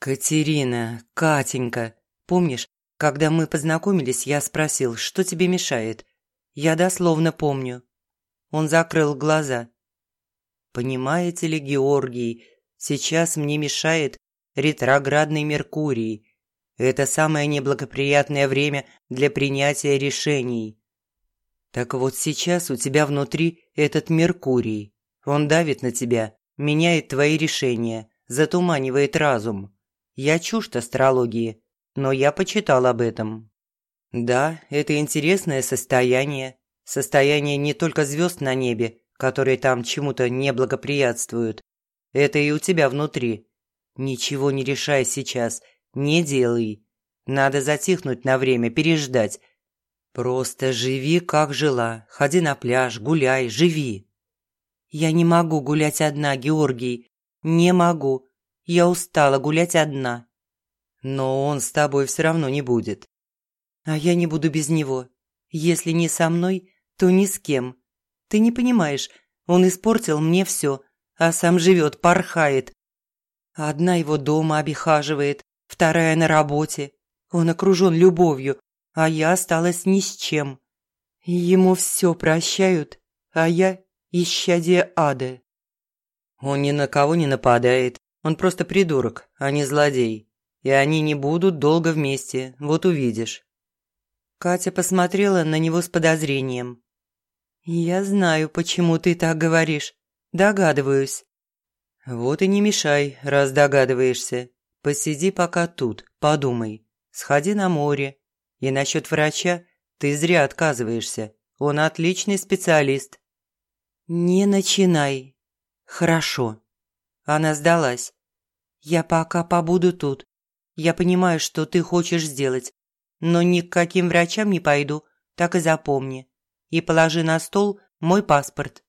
«Катерина, Катенька, помнишь, когда мы познакомились, я спросил, что тебе мешает? Я дословно помню». Он закрыл глаза. «Понимаете ли, Георгий, сейчас мне мешает ретроградный Меркурий. Это самое неблагоприятное время для принятия решений. Так вот сейчас у тебя внутри этот Меркурий. Он давит на тебя, меняет твои решения, затуманивает разум. Я чужд астрологии, но я почитал об этом. Да, это интересное состояние. Состояние не только звезд на небе, которые там чему-то не благоприятствуют. Это и у тебя внутри. «Ничего не решай сейчас, не делай. Надо затихнуть на время, переждать. Просто живи, как жила. Ходи на пляж, гуляй, живи. Я не могу гулять одна, Георгий. Не могу. Я устала гулять одна. Но он с тобой все равно не будет. А я не буду без него. Если не со мной, то ни с кем. Ты не понимаешь, он испортил мне все, а сам живет, порхает. Одна его дома обихаживает, вторая на работе. Он окружен любовью, а я осталась ни с чем. Ему все прощают, а я исчадие ада. Он ни на кого не нападает, он просто придурок, а не злодей. И они не будут долго вместе, вот увидишь. Катя посмотрела на него с подозрением. «Я знаю, почему ты так говоришь. Догадываюсь». «Вот и не мешай, раз догадываешься. Посиди пока тут, подумай. Сходи на море. И насчет врача ты зря отказываешься. Он отличный специалист». «Не начинай. Хорошо». Она сдалась. «Я пока побуду тут. Я понимаю, что ты хочешь сделать, но ни к каким врачам не пойду, так и запомни. И положи на стол мой паспорт».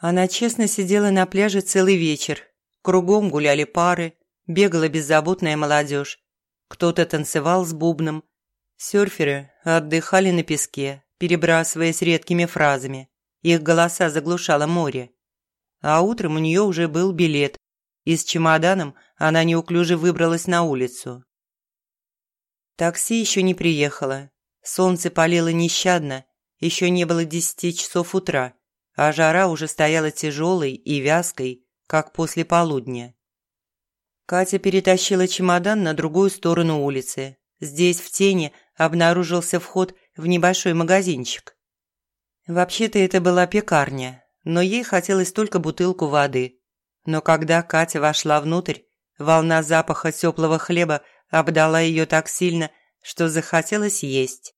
Она честно сидела на пляже целый вечер. Кругом гуляли пары, бегала беззаботная молодежь. Кто-то танцевал с бубном. Сёрферы отдыхали на песке, перебрасываясь редкими фразами. Их голоса заглушало море. А утром у нее уже был билет, и с чемоданом она неуклюже выбралась на улицу. Такси еще не приехало. Солнце палило нещадно, еще не было десяти часов утра, а жара уже стояла тяжелой и вязкой, как после полудня. Катя перетащила чемодан на другую сторону улицы. Здесь, в тени, обнаружился вход в небольшой магазинчик. Вообще-то это была пекарня, но ей хотелось только бутылку воды. Но когда Катя вошла внутрь, волна запаха теплого хлеба обдала ее так сильно, что захотелось есть.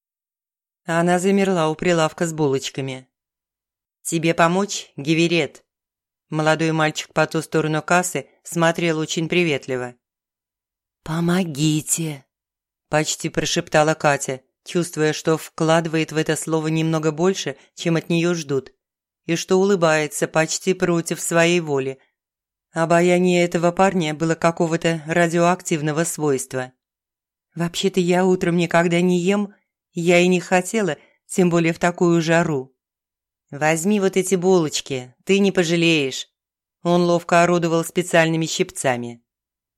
Она замерла у прилавка с булочками. «Тебе помочь, Гиверет?» Молодой мальчик по ту сторону кассы смотрел очень приветливо. «Помогите!» – почти прошептала Катя, чувствуя, что вкладывает в это слово немного больше, чем от нее ждут, и что улыбается почти против своей воли – Обаяние этого парня было какого-то радиоактивного свойства. Вообще-то я утром никогда не ем, я и не хотела, тем более в такую жару. «Возьми вот эти булочки, ты не пожалеешь». Он ловко орудовал специальными щипцами.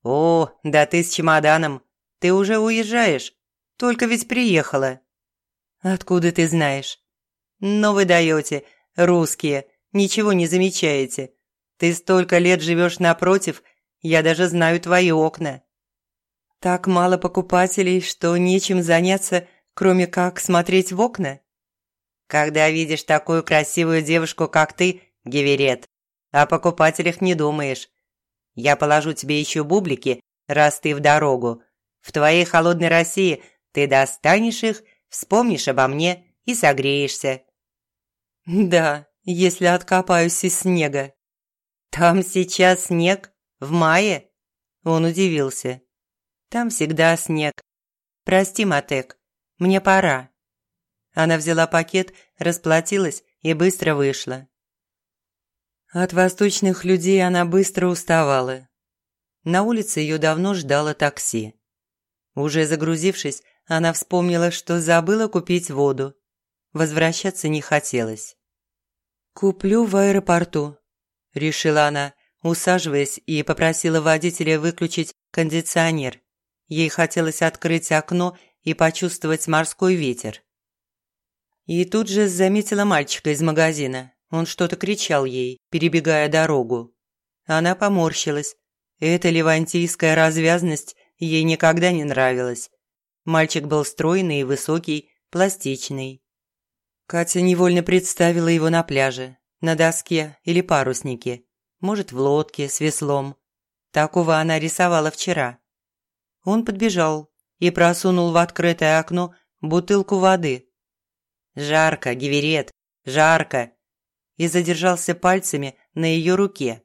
«О, да ты с чемоданом. Ты уже уезжаешь. Только ведь приехала». «Откуда ты знаешь?» «Но вы даете, русские, ничего не замечаете. Ты столько лет живешь напротив, я даже знаю твои окна. Так мало покупателей, что нечем заняться, кроме как смотреть в окна? Когда видишь такую красивую девушку, как ты, Геверет, о покупателях не думаешь. Я положу тебе еще бублики, раз ты в дорогу. В твоей холодной России ты достанешь их, вспомнишь обо мне и согреешься. Да, если откопаюсь из снега. «Там сейчас снег? В мае?» Он удивился. «Там всегда снег. Прости, Матек, мне пора». Она взяла пакет, расплатилась и быстро вышла. От восточных людей она быстро уставала. На улице ее давно ждало такси. Уже загрузившись, она вспомнила, что забыла купить воду. Возвращаться не хотелось. «Куплю в аэропорту», решила она, усаживаясь и попросила водителя выключить кондиционер. Ей хотелось открыть окно и почувствовать морской ветер. И тут же заметила мальчика из магазина. Он что-то кричал ей, перебегая дорогу. Она поморщилась. Эта левантийская развязность ей никогда не нравилась. Мальчик был стройный и высокий, пластичный. Катя невольно представила его на пляже, на доске или паруснике, может, в лодке с веслом. Такого она рисовала вчера. Он подбежал и просунул в открытое окно бутылку воды. «Жарко, Гиверет, жарко!» и задержался пальцами на ее руке.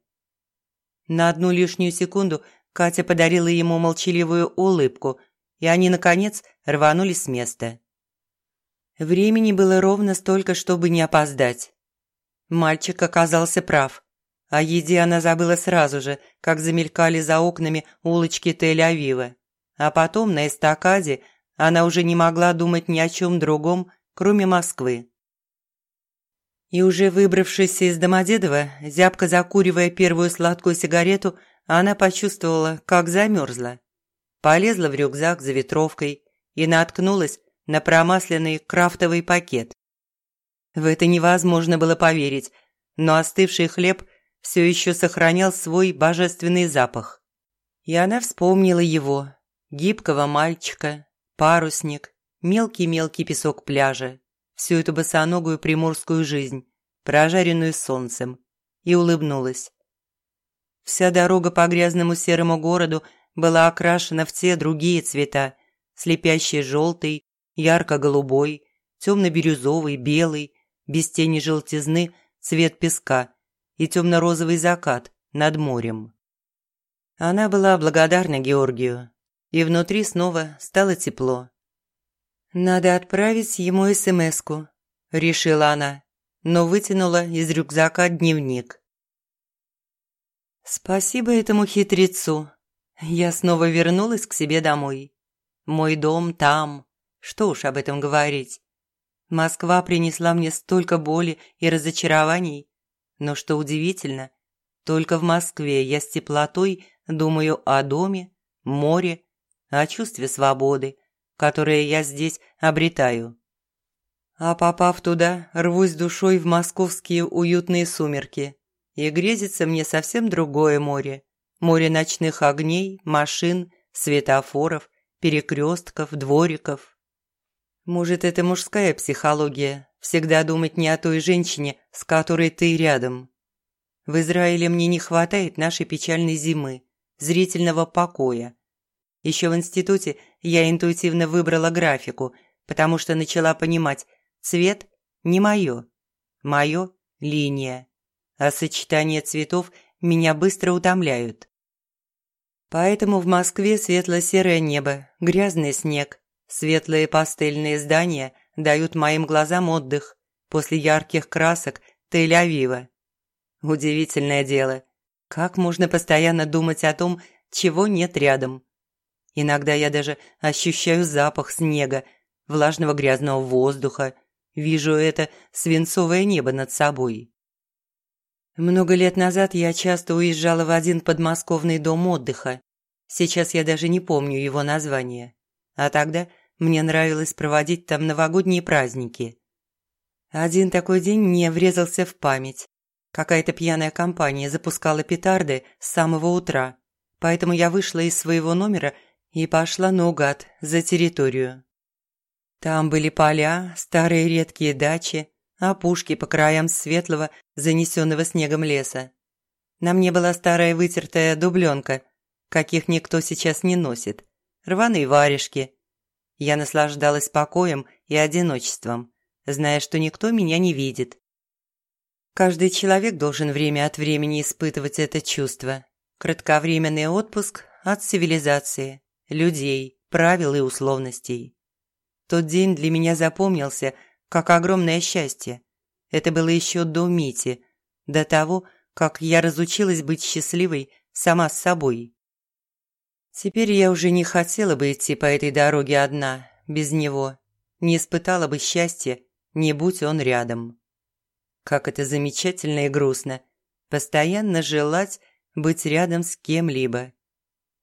На одну лишнюю секунду Катя подарила ему молчаливую улыбку, и они, наконец, рванулись с места. Времени было ровно столько, чтобы не опоздать. Мальчик оказался прав. О еде она забыла сразу же, как замелькали за окнами улочки Тель-Авива. А потом на эстакаде она уже не могла думать ни о чем другом, кроме Москвы. И уже выбравшись из Домодедова, зябко закуривая первую сладкую сигарету, она почувствовала, как замерзла. Полезла в рюкзак за ветровкой и наткнулась на промасленный крафтовый пакет. В это невозможно было поверить, но остывший хлеб все еще сохранял свой божественный запах. И она вспомнила его, гибкого мальчика, парусник, мелкий-мелкий песок пляжа, всю эту босоногую приморскую жизнь, прожаренную солнцем, и улыбнулась. Вся дорога по грязному серому городу была окрашена в те другие цвета, слепящий желтый, ярко-голубой, темно-бирюзовый, белый, без тени желтизны цвет песка и темно-розовый закат над морем. Она была благодарна Георгию, и внутри снова стало тепло. «Надо отправить ему СМС-ку», – решила она, но вытянула из рюкзака дневник. «Спасибо этому хитрецу. Я снова вернулась к себе домой. Мой дом там. Что уж об этом говорить. Москва принесла мне столько боли и разочарований. Но что удивительно, только в Москве я с теплотой думаю о доме, море, о чувстве свободы, которое я здесь обретаю. А попав туда, рвусь душой в московские уютные сумерки. И грезится мне совсем другое море. Море ночных огней, машин, светофоров, перекрестков, двориков. Может, это мужская психология – всегда думать не о той женщине, с которой ты рядом. В Израиле мне не хватает нашей печальной зимы, зрительного покоя. Еще в институте я интуитивно выбрала графику, потому что начала понимать, цвет не мое, мое – линия, а сочетание цветов меня быстро утомляют. Поэтому в Москве светло-серое небо, грязный снег, Светлые пастельные здания дают моим глазам отдых после ярких красок Тель-Авива. Удивительное дело, как можно постоянно думать о том, чего нет рядом. Иногда я даже ощущаю запах снега, влажного грязного воздуха, вижу это свинцовое небо над собой. Много лет назад я часто уезжала в один подмосковный дом отдыха. Сейчас я даже не помню его название. А тогда мне нравилось проводить там новогодние праздники. Один такой день мне врезался в память. Какая-то пьяная компания запускала петарды с самого утра, поэтому я вышла из своего номера и пошла наугад за территорию. Там были поля, старые редкие дачи, опушки по краям светлого, занесенного снегом леса. На мне была старая вытертая дубленка, каких никто сейчас не носит, рваные варежки, я наслаждалась покоем и одиночеством, зная, что никто меня не видит. Каждый человек должен время от времени испытывать это чувство. Кратковременный отпуск от цивилизации, людей, правил и условностей. Тот день для меня запомнился как огромное счастье. Это было еще до Мити, до того, как я разучилась быть счастливой сама с собой. Теперь я уже не хотела бы идти по этой дороге одна, без него. Не испытала бы счастья, не будь он рядом. Как это замечательно и грустно. Постоянно желать быть рядом с кем-либо.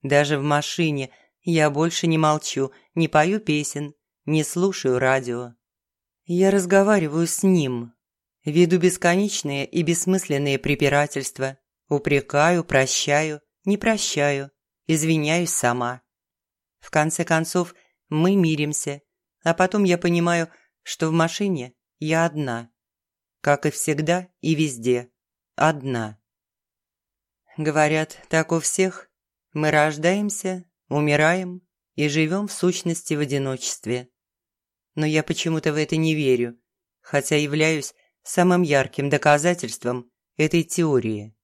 Даже в машине я больше не молчу, не пою песен, не слушаю радио. Я разговариваю с ним, веду бесконечные и бессмысленные препирательства, упрекаю, прощаю, не прощаю, извиняюсь сама. В конце концов, мы миримся, а потом я понимаю, что в машине я одна. Как и всегда и везде. Одна. Говорят, так у всех. Мы рождаемся, умираем и живем в сущности в одиночестве. Но я почему-то в это не верю, хотя являюсь самым ярким доказательством этой теории.